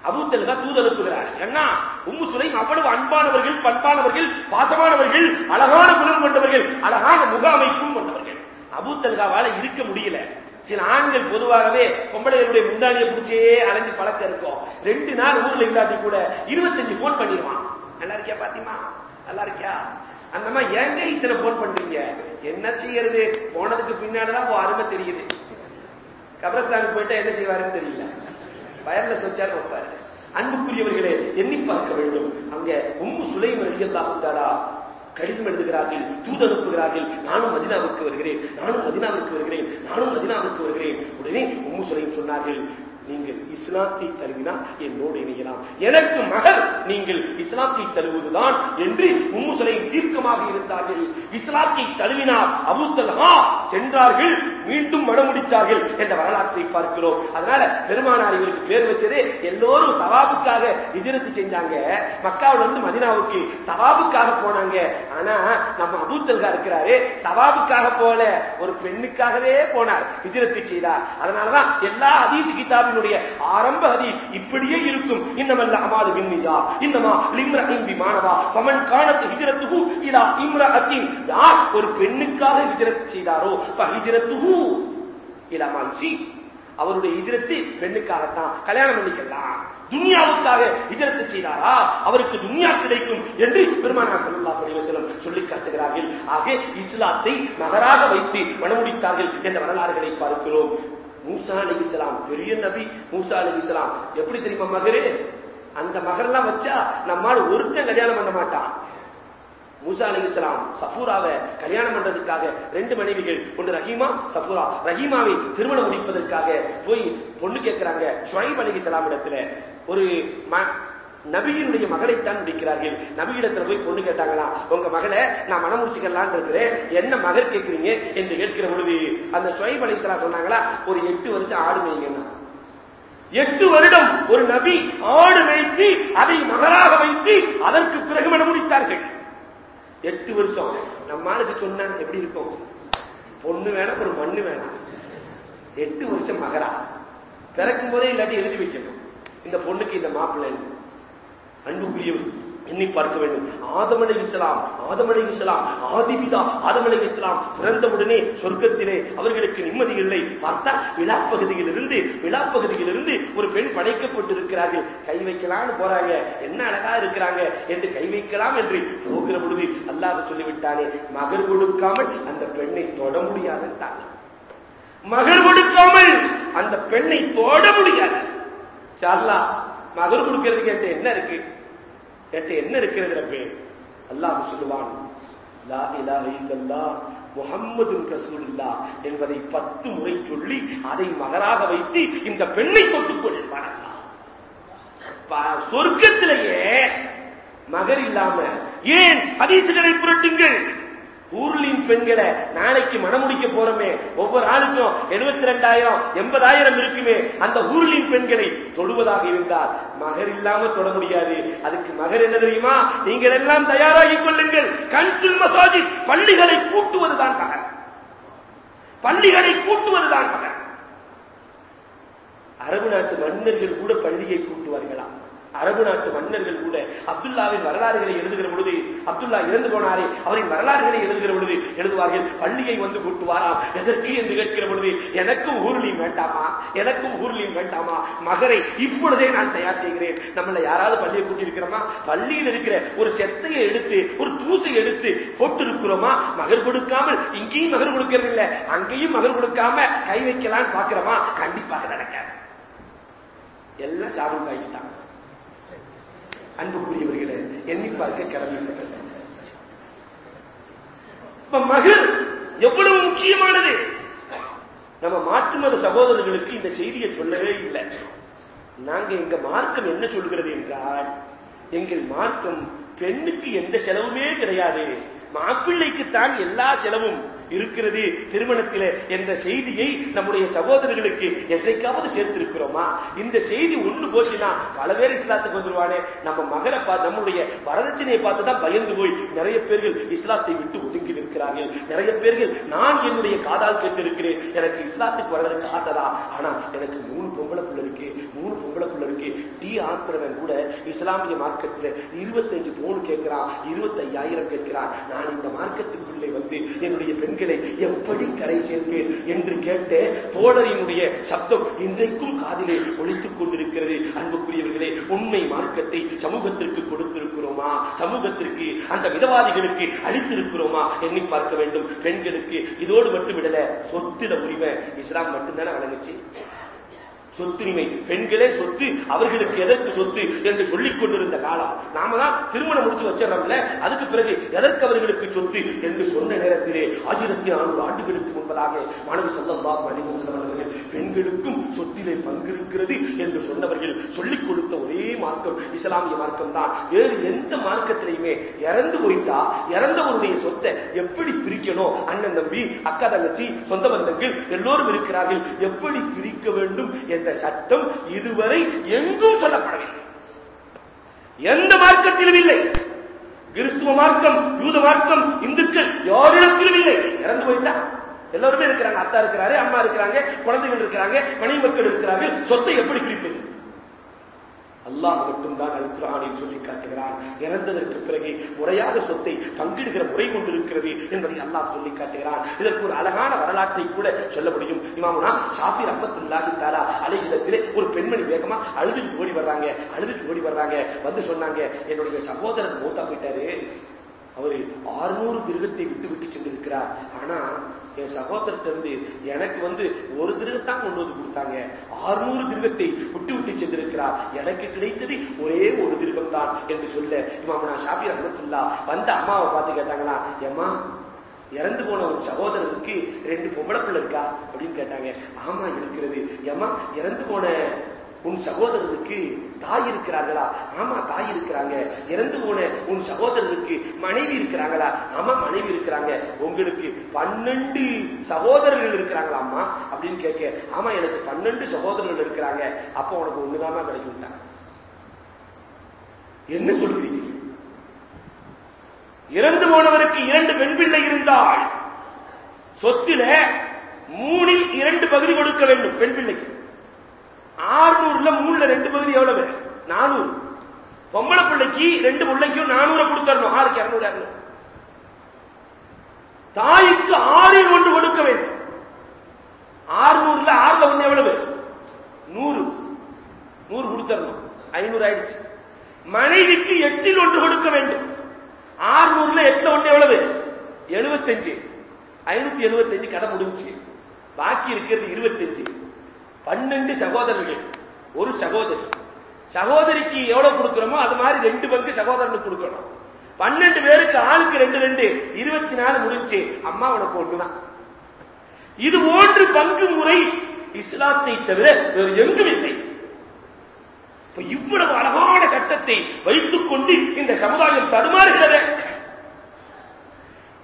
அபூத்தல்கா தூது அனுப்புகிறார். ஏன்னா உம்மு சுலைம் அவ்வளவு அன்பானவர்கள் பண்பானவர்கள் பாசமானவர்கள் அழகான குணம் கொண்டவர்கள் அழகான முக அமைப்பும் கொண்டவர்கள் அபூத்தல்காவால இருக்க முடியல. சில ஆண்கள் பொதுவாகவே பொம்பளைகளுடைய முந்தானியை பிடிச்சே அலைஞ்சு பழக்கம் இருக்கும். ரெண்டு நாள் ஊர்ல இல்லாட்டி கூட இருபத்தஞ்சு போன் பண்ணிடுவான். நல்லா இருக்கியா பாத்திமா? நல்லா இருக்கியா? அந்த மாதிரி ஏங்க இத்தனை போன் பண்றீங்க? என்ன செய்யறது? போனதுக்கு பின்னாடிதான் அருமை தெரியுது. கபரஸ்தானுக்கு போயிட்டா என்ன செய்வாருன்னு தெரியல. வயர்லெஸ் வச்சாலும் வைப்பாரு. அன்புக்குரியவர்களே எண்ணி பார்க்க வேண்டும். அங்க உம்மு சுலைம் ரலியல்லாஹு கடிதம் எழுதுகிறார்கள் தூது அனுப்புகிறார்கள். நானும் மதினாவிற்கு வருகிறேன் நானும் மதினாவிற்கு வருகிறேன் நானும் மதினாவிற்கு வருகிறேன். உடனே உம்மு சுலைம் சொன்னார்கள் நீங்கள் இஸ்லாத்தை தழுவினா என்னோடு இணையலாம். எனக்கு மகள் நீங்கள் இஸ்லாத்தை தருவதுதான் என்று உம்முசலை தீர்க்கமாக இருந்தார்கள். இஸ்லாத்தை தழுவினார் அபூத்தல்ஹா சென்றார்கள் மீண்டும் மனமுடித்தார்கள் என்ற வரலாற்றை பார்க்கிறோம். அதனால பெருமானார் இவருக்கு பேர் வச்சது எல்லோரும் சவாபுக்காக விஜயத்து செஞ்சாங்க. மக்காவில் இருந்து மதினாவுக்கு சவாபுக்காக போனாங்க. ஆனா நம்ம அபூத்தல்கா இருக்கிறாரு சவாபுக்காக போல ஒரு பெண்ணுக்காகவே போனார் விஜயத்தை செய்தார். அதனாலதான் எல்லா அதீஸ் கிதாபினுடைய ஆரம்ப ஹதீஸ் இப்படியே இருக்கும். இன்னமல்ல அமாது விண்ணிதா இன்னமா லிம்ரஹிம் பிமானவா? ஃபமன் கானத் ஹிஜ்ரத்துஹு இலா இம்ரஅத்தின் யார் ஒரு பெண்ணுக்காக ஹிஜரத் செய்தாரோ? ஃபஹிஜ்ரத்துஹு இலா அவருடைய இஜரத்து பெண்ணுக்காகத்தான். கல்யாணம் பண்ணிக்கலாம். துன்யாவுக்காக இஜரத்து செய்தாரா? அவருக்கு துன்யா கிடைக்கும் என்று பெருமானார் சல்லா அலைஹி வஸல்லம் சொல்லி காட்டுகிறார்கள். ஆக இஸ்லாத்தை மகராக வைத்து மனமுடித்தார்கள் என்ற வரலாறுகளை பார்க்கிறோம். மூசா அலிகிஸ்லாம் பெரிய நபி மூசா அலிகிஸ்லாம் எப்படி தெரியுமா மகரு? அந்த மகரெல்லாம் வச்சா நம்மால் ஒருத்தன் கல்யாணம் பண்ண மாட்டான். மூசா அலிஸ்லாம் சஃபூராவை கல்யாணம் பண்றதுக்காக ரெண்டு மனைவிகள் ஒன்று ரஹீமா சஃபூரா. ரஹீமாவை திருமணம் முடிப்பதற்காக போய் பொண்ணு கேட்கிறாங்க ஷுவைப் அலிஸ்லாம் இடத்துல. ஒரு நபியினுடைய மகளைத்தான் முடிக்கிறார்கள் நபியிடத்துல போய் பொண்ணு கேட்டாங்களா உங்க மகளை நான் மனம் முடிச்சுக்கலான் இருக்கிறேன். என்ன மகர் கேட்கிறீங்க? என்று கேட்கிற பொழுது அந்த ஷுவைப் அலிஸ்லாம் சொன்னாங்களா ஒரு எட்டு வருஷம் ஆடு மேய்ங்கன்னா எட்டு வருடம் ஒரு நபி ஆடு மேய்த்து அதை மகராக வைத்து அதற்கு பிறகு மனம் முடித்தார்கள் எட்டு வருஷம். நம்ம ஆளுக்கு சொன்னா எப்படி இருக்கும்? பொண்ணு வேணாம் ஒரு மண்ணு வேணாம். எட்டு வருஷம் மகரா. பிறக்கும் போதே இல்லாட்டி எழுதி வைக்கணும். இந்த பொண்ணுக்கு இந்த மாப்பிள்ளை அன்புக்குரியவர் எண்ணி பார்க்க வேண்டும். ஆதமலை இஸ்லாம் ஆதமலை இஸ்லாம் ஆதிபிதா ஆதமலை இஸ்லாம் பிறந்தவுடனே சொர்க்கத்திலே அவர்களுக்கு நிம்மதி இல்லை. பார்த்தா விழாப்பகுதியிலிருந்து விழாப்பகுதியிலிருந்து ஒரு பெண் படைக்கப்பட்டிருக்கிறார்கள். கை வைக்கலாம்னு போறாங்க. என்ன அழகா இருக்கிறாங்க என்று கை வைக்கலாம் என்று போகிற பொழுது அல்லாத சொல்லிவிட்டானே மகர் கொடுக்காமல் அந்த பெண்ணை தொட முடியாதுன்றாங்க மகர் கொடுக்காமல் அந்த பெண்ணை தொட முடியாது. மகர் கொடுக்கிறது என்கிட்ட என்ன இருக்கு? என்கிட்ட என்ன இருக்கிறது ரப்பே? அல்லாஹ் சொல்லுவான் லா இலாஹ இல்லல்லாஹ் முஹம்மதுன் ரசூலுல்லாஹ் என்பதை பத்து முறை சொல்லி அதை மகராக வைத்து இந்த பெண்ணை தொட்டுக் கொள்வான் சொர்க்கத்திலேயே மகர் இல்லாம ஏன் அதிசுகளை புரட்டுங்கள்? ஊர்லின் பெண்களை நாளைக்கு மனமுடிக்க போறோமே. ஒவ்வொரு ஆளுக்கும் எழுபத்தி ரெண்டாயிரம் எண்பதாயிரம் இருக்குமே. அந்த ஊர்லின் பெண்களை தொடுவதாக இருந்தால் மகர் இல்லாம தொட முடியாது. அதுக்கு மகர் என்ன தெரியுமா? நீங்கள் எல்லாம் தயாராகிக் கொள்ளுங்கள். கன்சில் மசாஜி பள்ளிகளை கூட்டுவதுதான் மகர். பள்ளிகளை கூட்டுவதுதான் மகர். அரபு நாட்டு மன்னர்கள் கூட பள்ளியை கூட்டுவார்களாம். அரபு நாட்டு மன்னர்கள் கூட அப்துல்லாவின் வரலாறுகளை எழுதுகிற பொழுது அப்துல்லா இறந்து போனாரே அவரின் வரலாறுகளை எழுதுகிற பொழுது எழுதுவார்கள் பள்ளியை வந்து கூட்டுவாராம் எதற்கு என்று கேட்கிற பொழுது எனக்கும் ஊர்லியும் வேண்டாமா? எனக்கும் ஊர்லியும் வேண்டாமா? மகரை இப்பொழுதே நான் தயார் செய்கிறேன். நம்மள யாராவது பள்ளியை கூட்டி இருக்கிறோமா பள்ளியில் இருக்கிற ஒரு செத்தையை எடுத்து ஒரு தூசை எடுத்து போட்டு இருக்கிறோமா மகர் கொடுக்காமல் இங்கேயும் மகர் கொடுக்கிறது இல்ல அங்கேயும் மகர் கொடுக்காம கை வைக்கலாம்னு பாக்குறோமா கண்டிப்பாக நடக்காது. எல்லாம் சாதம் காய்க்கிட்டாங்க அன்புக்குரியவர்களை எண்ணி பார்க்க கடமைப்பட்டது மகள் எவ்வளவு முக்கியமானது? நம்ம மாற்று மத சகோதரர்களுக்கு இந்த செய்தியை சொல்லவே இல்லை. நாங்க எங்க மார்க்கம் என்ன சொல்கிறது என்றால் எங்கள் மார்க்கம் பெண்ணுக்கு எந்த செலவுமே கிடையாது. மாப்பிள்ளைக்குத்தான் எல்லா செலவும். இருக்கிறது திருமணத்திலே என்ற செய்தியை நம்முடைய சகோதரர்களுக்கு என்றைக்காவது சேர்த்திருக்கிறோமா? இந்த செய்தி ஒண்ணு போச்சுன்னா பல பேர் இஸ்லாத்துக்கு வந்துருவானே. நம்ம மகரை பார்த்து நம்முடைய வரதட்சணையை பார்த்து தான் பயந்து போய் நிறைய பேர்கள் இஸ்லாத்தை விட்டு ஒதுங்கி நிற்கிறார்கள். நிறைய பேர்கள் நான் என்னுடைய காதால் கேட்டிருக்கிறேன். எனக்கு இஸ்லாத்துக்கு வர்றதுக்கு ஆசைதான். ஆனா எனக்கு மூணு பொம்பளை பிள்ளை இருக்கு மூணு பொம்பளை பிள்ளை இருக்கு. டி ஆக்குறவன் கூட இஸ்லாமிய மார்க்கத்தில் இருபத்தஞ்சு போன் கேட்கிறான் இருபத்தி ஐயாயிரம் கேட்கிறான் நான் இந்த மார்க்கத்துக்குள்ளே வந்து என்னுடைய பெண்களை எப்படி கரை சேர்ப்பேன் என்று கேட்ட தோழரினுடைய சப்தம் இன்றைக்கும் காதிலே ஒழித்துக் கொண்டிருக்கிறது. அன்புக்குரியவர்களே உண்மை மார்க்கத்தை சமூகத்திற்கு கொடுத்திருக்கிறோமா? சமூகத்திற்கு அந்த மிதவாதிகளுக்கு அளித்திருக்கிறோமா எண்ணி பார்க்க வேண்டும். பெண்களுக்கு இதோடு மட்டும் விடல சொத்திட உரிமை இஸ்லாம் மட்டும்தானே வழங்குச்சு? சொத்துரிமை. பெண்களே சொத்து அவர்களுக்கு எதற்கு சொத்து என்று சொல்லிக் கொண்டிருந்த காலம். நாம தான் திருமணம் முடிச்சு வச்சிடறோம்ல அதுக்கு பிறகு எதற்கு அவர்களுக்கு சொத்து என்று சொன்ன நேரத்திலே ஆயிரத்தி நானூறு ஆண்டுகளுக்கு முன்பதாக மாணவி செல்லல்லா மணிவசலம் அவர்கள் பெண்களுக்கும் சொத்திலே பங்கு இருக்கிறது என்று சொன்னவர்கள் சொல்லிக் கொடுத்த ஒரே மார்க்கம் இஸ்லாமிய மார்க்கம் தான். வேறு எந்த மார்க்கத்திலையுமே இறந்து போயிட்டா இறந்தவருடைய சொத்தை எப்படி பிரிக்கணும்? அண்ணன் தம்பி அக்கா தங்கச்சி சொந்த பந்தங்கள் எல்லோரும் இருக்கிறார்கள். எப்படி பிரிக்க வேண்டும் என்று சட்டம் இதுவரை எங்கும் சொல்லப்படவில்லை. எந்த மார்க்கத்திலும் இல்லை. கிறிஸ்துவ மார்க்கம் யூத மார்க்கம் இந்துக்கள் யாரிடத்திலும் இல்லை. இறந்து போயிட்டா? எல்லாருமே இருக்கிறாங்க. அத்தா இருக்கிறாரு அம்மா இருக்கிறாங்க குழந்தைகள் இருக்கிறாங்க மனைவி மக்கள் இருக்கிறார்கள். சொத்தை எப்படி பிரிப்பது? அல்லாஹ் மட்டும்தான் அல் குரானில் சொல்லி காட்டுகிறான். இறந்ததற்கு பிறகு முறையாக சொத்தை பங்கிடுகிற முறை கொண்டிருக்கிறது என்பதை அல்லாஹ் சொல்லி காட்டுகிறான். இதற்கு ஒரு அழகான வரலாற்றை கூட சொல்ல முடியும். இமாமுனா ஷாஃபி ரஹமத்துல்லாஹி தாலா அலையிடத்திலே ஒரு பெண்மணி வேகமா அழுதுட்டு ஓடி வர்றாங்க. அழுதுட்டு ஓடி வர்றாங்க. வந்து சொன்னாங்க என்னுடைய சகோதரர் மூத்தா போயிட்டாரு. அவரு ஆறுநூறு திருகத்தை விட்டு விட்டு சென்றிருக்கிறார். ஆனா என் சகோதரர்கிட்ட இருந்து எனக்கு வந்து ஒரு திருகத்தான் கொண்டு வந்து கொடுத்தாங்க. ஆறுநூறு திருகத்தை விட்டு விட்டு சென்றிருக்கிறார். எனக்கு கிடைத்தது ஒரே ஒரு திருகம் தான் என்று சொல்ல இமாமனா ஷாபி ரஹமத்துல்லா வந்த அம்மாவை பார்த்து கேட்டாங்களா ஏமா இறந்து போன உன் சகோதரருக்கு ரெண்டு பொம்பளை பிள்ளை இருக்கா? அப்படின்னு கேட்டாங்க. ஆமா இருக்கிறது. ஏமா இறந்து போன உன் சகோதரருக்கு தாய் இருக்கிறார்களா ஆமா தாய் இருக்கிறாங்க. இறந்து போன உன் சகோதரருக்கு மனைவி இருக்கிறாங்களா? ஆமா மனைவி இருக்கிறாங்க. உங்களுக்கு பன்னெண்டு சகோதரர்கள் இருக்கிறாங்களாமா அப்படின்னு கேட்க ஆமா எனக்கு பன்னெண்டு சகோதரர்கள் இருக்கிறாங்க. அப்ப உனக்கு ஒண்ணுதாமா கிடைக்கும் என்ன சொல்றீங்க? இறந்து போனவருக்கு இரண்டு பெண் பிள்ளை இருந்தால் சொத்தில மூணில் இரண்டு பகுதி கொடுக்க வேண்டும் பெண் பிள்ளைக்கு. ஆறுநூறுல மூணுல ரெண்டு பகுதி எவ்வளவு? நானூறு. பொம்பளை பிள்ளைக்கு ரெண்டு பிள்ளைக்கும் நானூறு கொடுத்தரணும் ஆளுக்கு இருநூறு இருநூறு. தாய்க்கு ஆறில் ஒன்று கொடுக்க வேண்டும். ஆறுநூறுல ஆறுல ஒண்ணு எவ்வளவு? நூறு. நூறு கொடுத்தரணும் ஐநூறு ஆயிடுச்சு. மனைவிக்கு எட்டில் ஒன்று கொடுக்க வேண்டும். ஆறுநூறுல எட்டுல ஒண்ணு எவ்வளவு? எழுபத்தஞ்சு. ஐநூத்தி எழுபத்தஞ்சு கதை முடிஞ்சு பாக்கி இருக்கிறது இருபத்தஞ்சு. பன்னெண்டு சகோதரர்கள். ஒரு சகோதரி. சகோதரிக்கு எவ்வளவு கொடுக்கிறோமோ அது மாதிரி ரெண்டு பங்கு சகோதரனுக்கு கொடுக்கணும். பன்னெண்டு பேருக்கு ஆளுக்கு ரெண்டு ரெண்டு. இருபத்தி நாலு முடிஞ்சு அம்மா உனக்கு ஒண்ணுதான் இது போன்று பங்கு முறை இஸ்லாத்தை தவிர வேறு எங்கும் இல்லை. இவ்வளவு அழகான சட்டத்தை வைத்துக் கொண்டு இந்த சமுதாயம் தடுமாறுகிறது.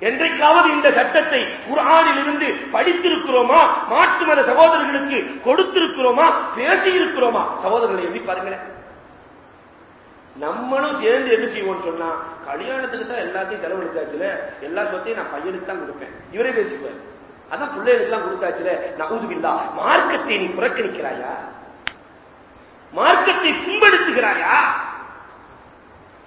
என்றைக்காவது இந்த சட்டத்தை குரானில் இருந்து படித்திருக்கிறோமா? மாட்டு மத சகோதரர்களுக்கு கொடுத்திருக்கிறோமா? பேசி இருக்கிறோமா சகோதரர்களை எப்படி பாருங்களேன். நம்மளும் சேர்ந்து என்ன செய்வோம் சொன்னா கல்யாணத்துக்கு தான் எல்லாத்தையும் செலவழிச்சாச்சுல எல்லா சொத்தையும் நான் பையனுக்கு தான் கொடுப்பேன். இவரே பேசிப்பார். அதான் பிள்ளைகளுக்கு எல்லாம் கொடுத்தாச்சுல நவுதுவில்லா மார்க்கத்தை நீ புறக்கணிக்கிறாயா? மார்க்கத்தை புண்படுத்துகிறாயா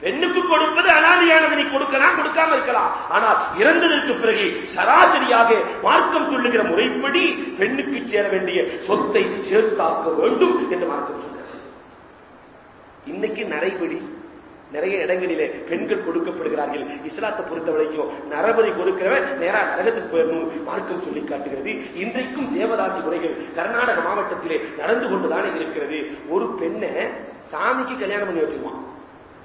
பெண்ணுக்கு கொடுப்பது அனாதியானது. நீ கொடுக்கலாம் கொடுக்காம இருக்கலாம். ஆனால் இறந்ததற்கு பிறகு சராசரியாக மார்க்கம் சொல்லுகிற முறைப்படி பெண்ணுக்கு சேர வேண்டிய சொத்தை சேர்த்தாக்க வேண்டும் என்று மார்க்கம் சொல்கிறது இன்னைக்கு நரைபடி நிறைய இடங்களிலே பெண்கள் கொடுக்கப்படுகிறார்கள். இஸ்லாத்தை பொறுத்த வரைக்கும் நரபதி கொடுக்கிறவன் நேரா நரகத்துக்கு போயிடணும் மார்க்கம் சொல்லி காட்டுகிறது. இன்றைக்கும் தேவதாசி முறைகள் கர்நாடக மாவட்டத்திலே நடந்து கொண்டுதானே இருக்கிறது. ஒரு பெண்ணை சாமிக்கு கல்யாணம் பண்ணி வச்சிருவான்.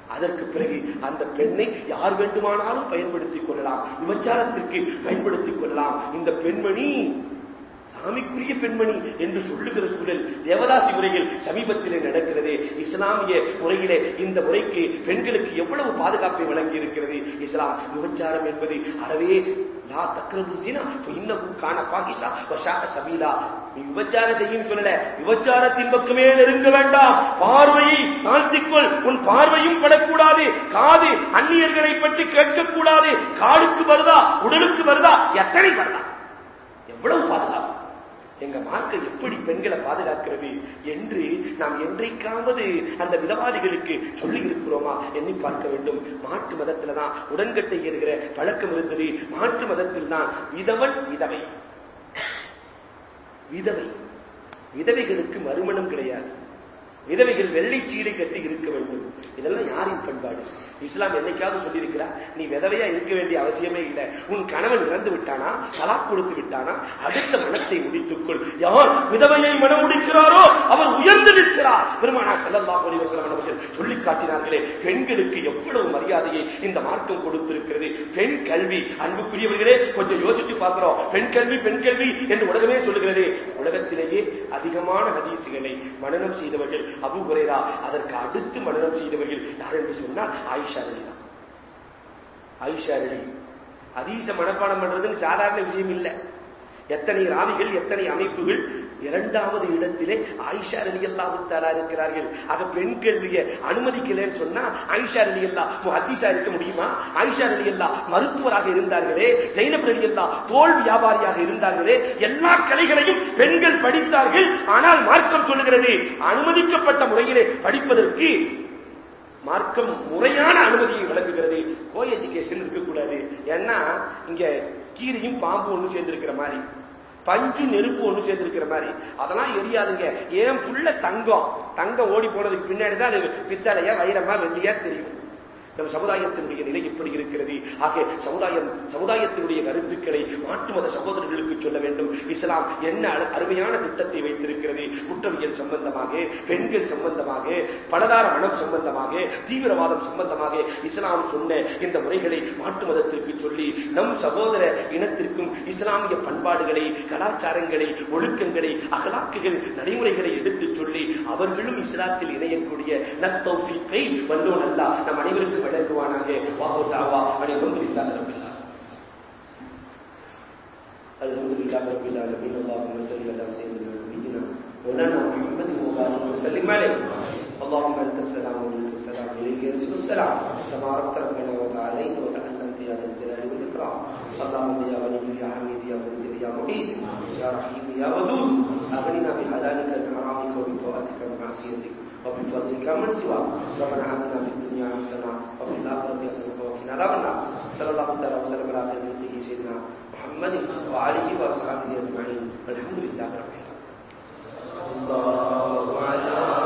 அதற்கு பிறகு அந்த பெண்ணை யார் வேண்டுமானாலும் பயன்படுத்திக் கொள்ளலாம். விபச்சாரத்திற்கு பயன்படுத்திக் கொள்ளலாம். இந்த பெண்மணி சாமிக்குரிய பெண்மணி என்று சொல்லுகிற சூழல் தேவதாசி முறையில் சமீபத்திலே நடக்கிறது. இஸ்லாமிய முறையிலே இந்த முறைக்கு பெண்களுக்கு எவ்வளவு பாதுகாப்பை வழங்கி இருக்கிறது இஸ்லாம் விபச்சாரம் என்பது அறவே லா தக்ரபு ஜினா இன்னகு காண பாகிஷா வஷாக சபீலா நீ விபச்சாரம் செய்யும் சொல்லல. விபச்சாரத்தின் பக்கமே நெருங்க வேண்டாம். பார்வையை தாழ்த்திக்கொள். உன் பார்வையும் படக்கூடாது. காது அந்நியர்களை பற்றி கேட்கக்கூடாது. காலுக்கு வருதா உடலுக்கு வருதா எத்தனை வருதா? எவ்வளவு பாதுகாப்பு? எங்க மார்க்க எப்படி பெண்களை பாதுகாக்கிறது என்று நாம் என்றைக்காவது அந்த விதவாதிகளுக்கு சொல்லி இருக்கிறோமா எண்ணி பார்க்க வேண்டும். மாட்டு மதத்துல தான் உடன்கட்டை ஏறுகிற பழக்கம் இருந்தது. மாட்டு மதத்தில் தான் விதவன் விதவை. விதவை. விதவைகளுக்கு மறுமணம் கிடையாது. விதவைகள் வெள்ளை சீலை கட்டி இருக்க வேண்டும். இதெல்லாம் யாரின் பண்பாடு? இஸ்லாம் என்னைக்காவது சொல்லியிருக்கிறா நீ விதவையா இருக்க வேண்டிய அவசியமே இல்லை. உன் கணவன் இறந்து விட்டானா? தலாக் கொடுத்து விட்டானா? அடுத்த மனத்தை முடித்துக்கொள். யார் விதவையை மனம் முடிக்கிறாரோ அவர் உயர்ந்து நிற்கிறார். பெருமானா செல்லல்லா வஸல்லம் அவர்கள் சொல்லி காட்டினார்களே பெண்களுக்கு எவ்வளவு மரியாதையை இந்த மார்க்கம் கொடுத்திருக்கிறது? பெண் கல்வி. அன்புக்குரியவர்களே கொஞ்சம் யோசிச்சு பார்க்கிறோம். பெண் கல்வி பெண் கல்வி என்று உலகமே சொல்லுகிறது உலகத்திலேயே அதிகமான ஹதீசுகளை மனநம் செய்தவர்கள் அபு ஹுரேரா அதற்கு அடுத்து மனநம் செய்தவர்கள் யார் என்று சொன்னால் ஆயிஷா அலி தான். ஆயிஷா அலி. ஹதீச மனப்பாடம் பண்றதுன்னு சாதாரண விஷயம் இல்லை. எத்தனை ராவிகள் எத்தனை அமைப்புகள்? இரண்டாவது இடத்திலே ஆயிஷா அலி அல்லா தாலா இருக்கிறார்கள். ஆக பெண் கல்வியை அனுமதிக்கலன்னு சொன்னா ஆயிஷா அலி அல்லா ஹதீஸா இருக்க முடியுமா? ஆயிஷா அலி அல்லா மருத்துவராக இருந்தார்களே ஜெயினப் அலி அல்லா தோல் வியாபாரியாக இருந்தார்களே எல்லா கலைகளையும் பெண்கள் படித்தார்கள். ஆனால் மார்க்கம் சொல்லுகிறது அனுமதிக்கப்பட்ட முறையிலே படிப்பதற்கு மார்க்கம் முறையான அனுமதியை வழங்குகிறது. கோ எஜுகேஷன் இருக்கக்கூடாது. ஏன்னா இங்க கீரியும் பாம்பு ஒண்ணு சேர்ந்திருக்கிற மாதிரி. பஞ்சு நெருப்பு ஒண்ணு சேர்ந்திருக்கிற மாதிரி. அதெல்லாம் எரியாதுங்க. ஏன் புள்ள தங்கம்? தங்கம் ஓடி போனதுக்கு பின்னாடி தான் அது பித்தளையா வைரமா வெள்ளியா தெரியும். நம் சமுதாயத்தினுடைய நிலை எப்படி இருக்கிறது? ஆக சமுதாயம் சமுதாயத்தினுடைய கருத்துக்களை மாட்டு மத சகோதரர்களுக்கு சொல்ல வேண்டும். இஸ்லாம் என்ன அருமையான திட்டத்தை வைத்திருக்கிறது? குற்றவியல் சம்பந்தமாக பெண்கள் சம்பந்தமாக பலதார மனம் சம்பந்தமாக தீவிரவாதம் சம்பந்தமாக இஸ்லாம் சொன்ன இந்த முறைகளை மாட்டு மதத்திற்கு சொல்லி நம் சகோதர இனத்திற்கும் இஸ்லாமிய பண்பாடுகளை கலாச்சாரங்களை ஒழுக்கங்களை அகலாக்குகள் நடைமுறைகளை எடுத்துச் சொல்லி அவர்களும் இஸ்லாத்தில் இணையக்கூடிய நத்தௌஃபீக்கை வல்லோன் அல்லா நம் அனைவருக்கும் விளக்குவானாக வாஹு தாவா அனைவரும் இல்லாத الحمد لله رب العالمين اللهم صل على سيدنا نبينا مولانا محمد وبارك وسلم عليه. اللهم أنت السلام ومنك السلام إليك يرجو السلام. تبارك ربنا وتعاليت وتعلمت يا ذا الجلال والإكرام. اللهم يا غني يا حميد يا مقدر يا معيد يا رحيم يا ودود. أغننا بحلالك من حرامك وبطاعتك ومعصيتك وبفضلك من سواك. ربنا آتنا في الدنيا حسنة وفي الآخرة حسنة وقنا عذاب النار. صلى الله تعالى وسلم على خير سيدنا محمد وعليه وأصحابه أجمعين. والحمد لله رب العالمين. الله على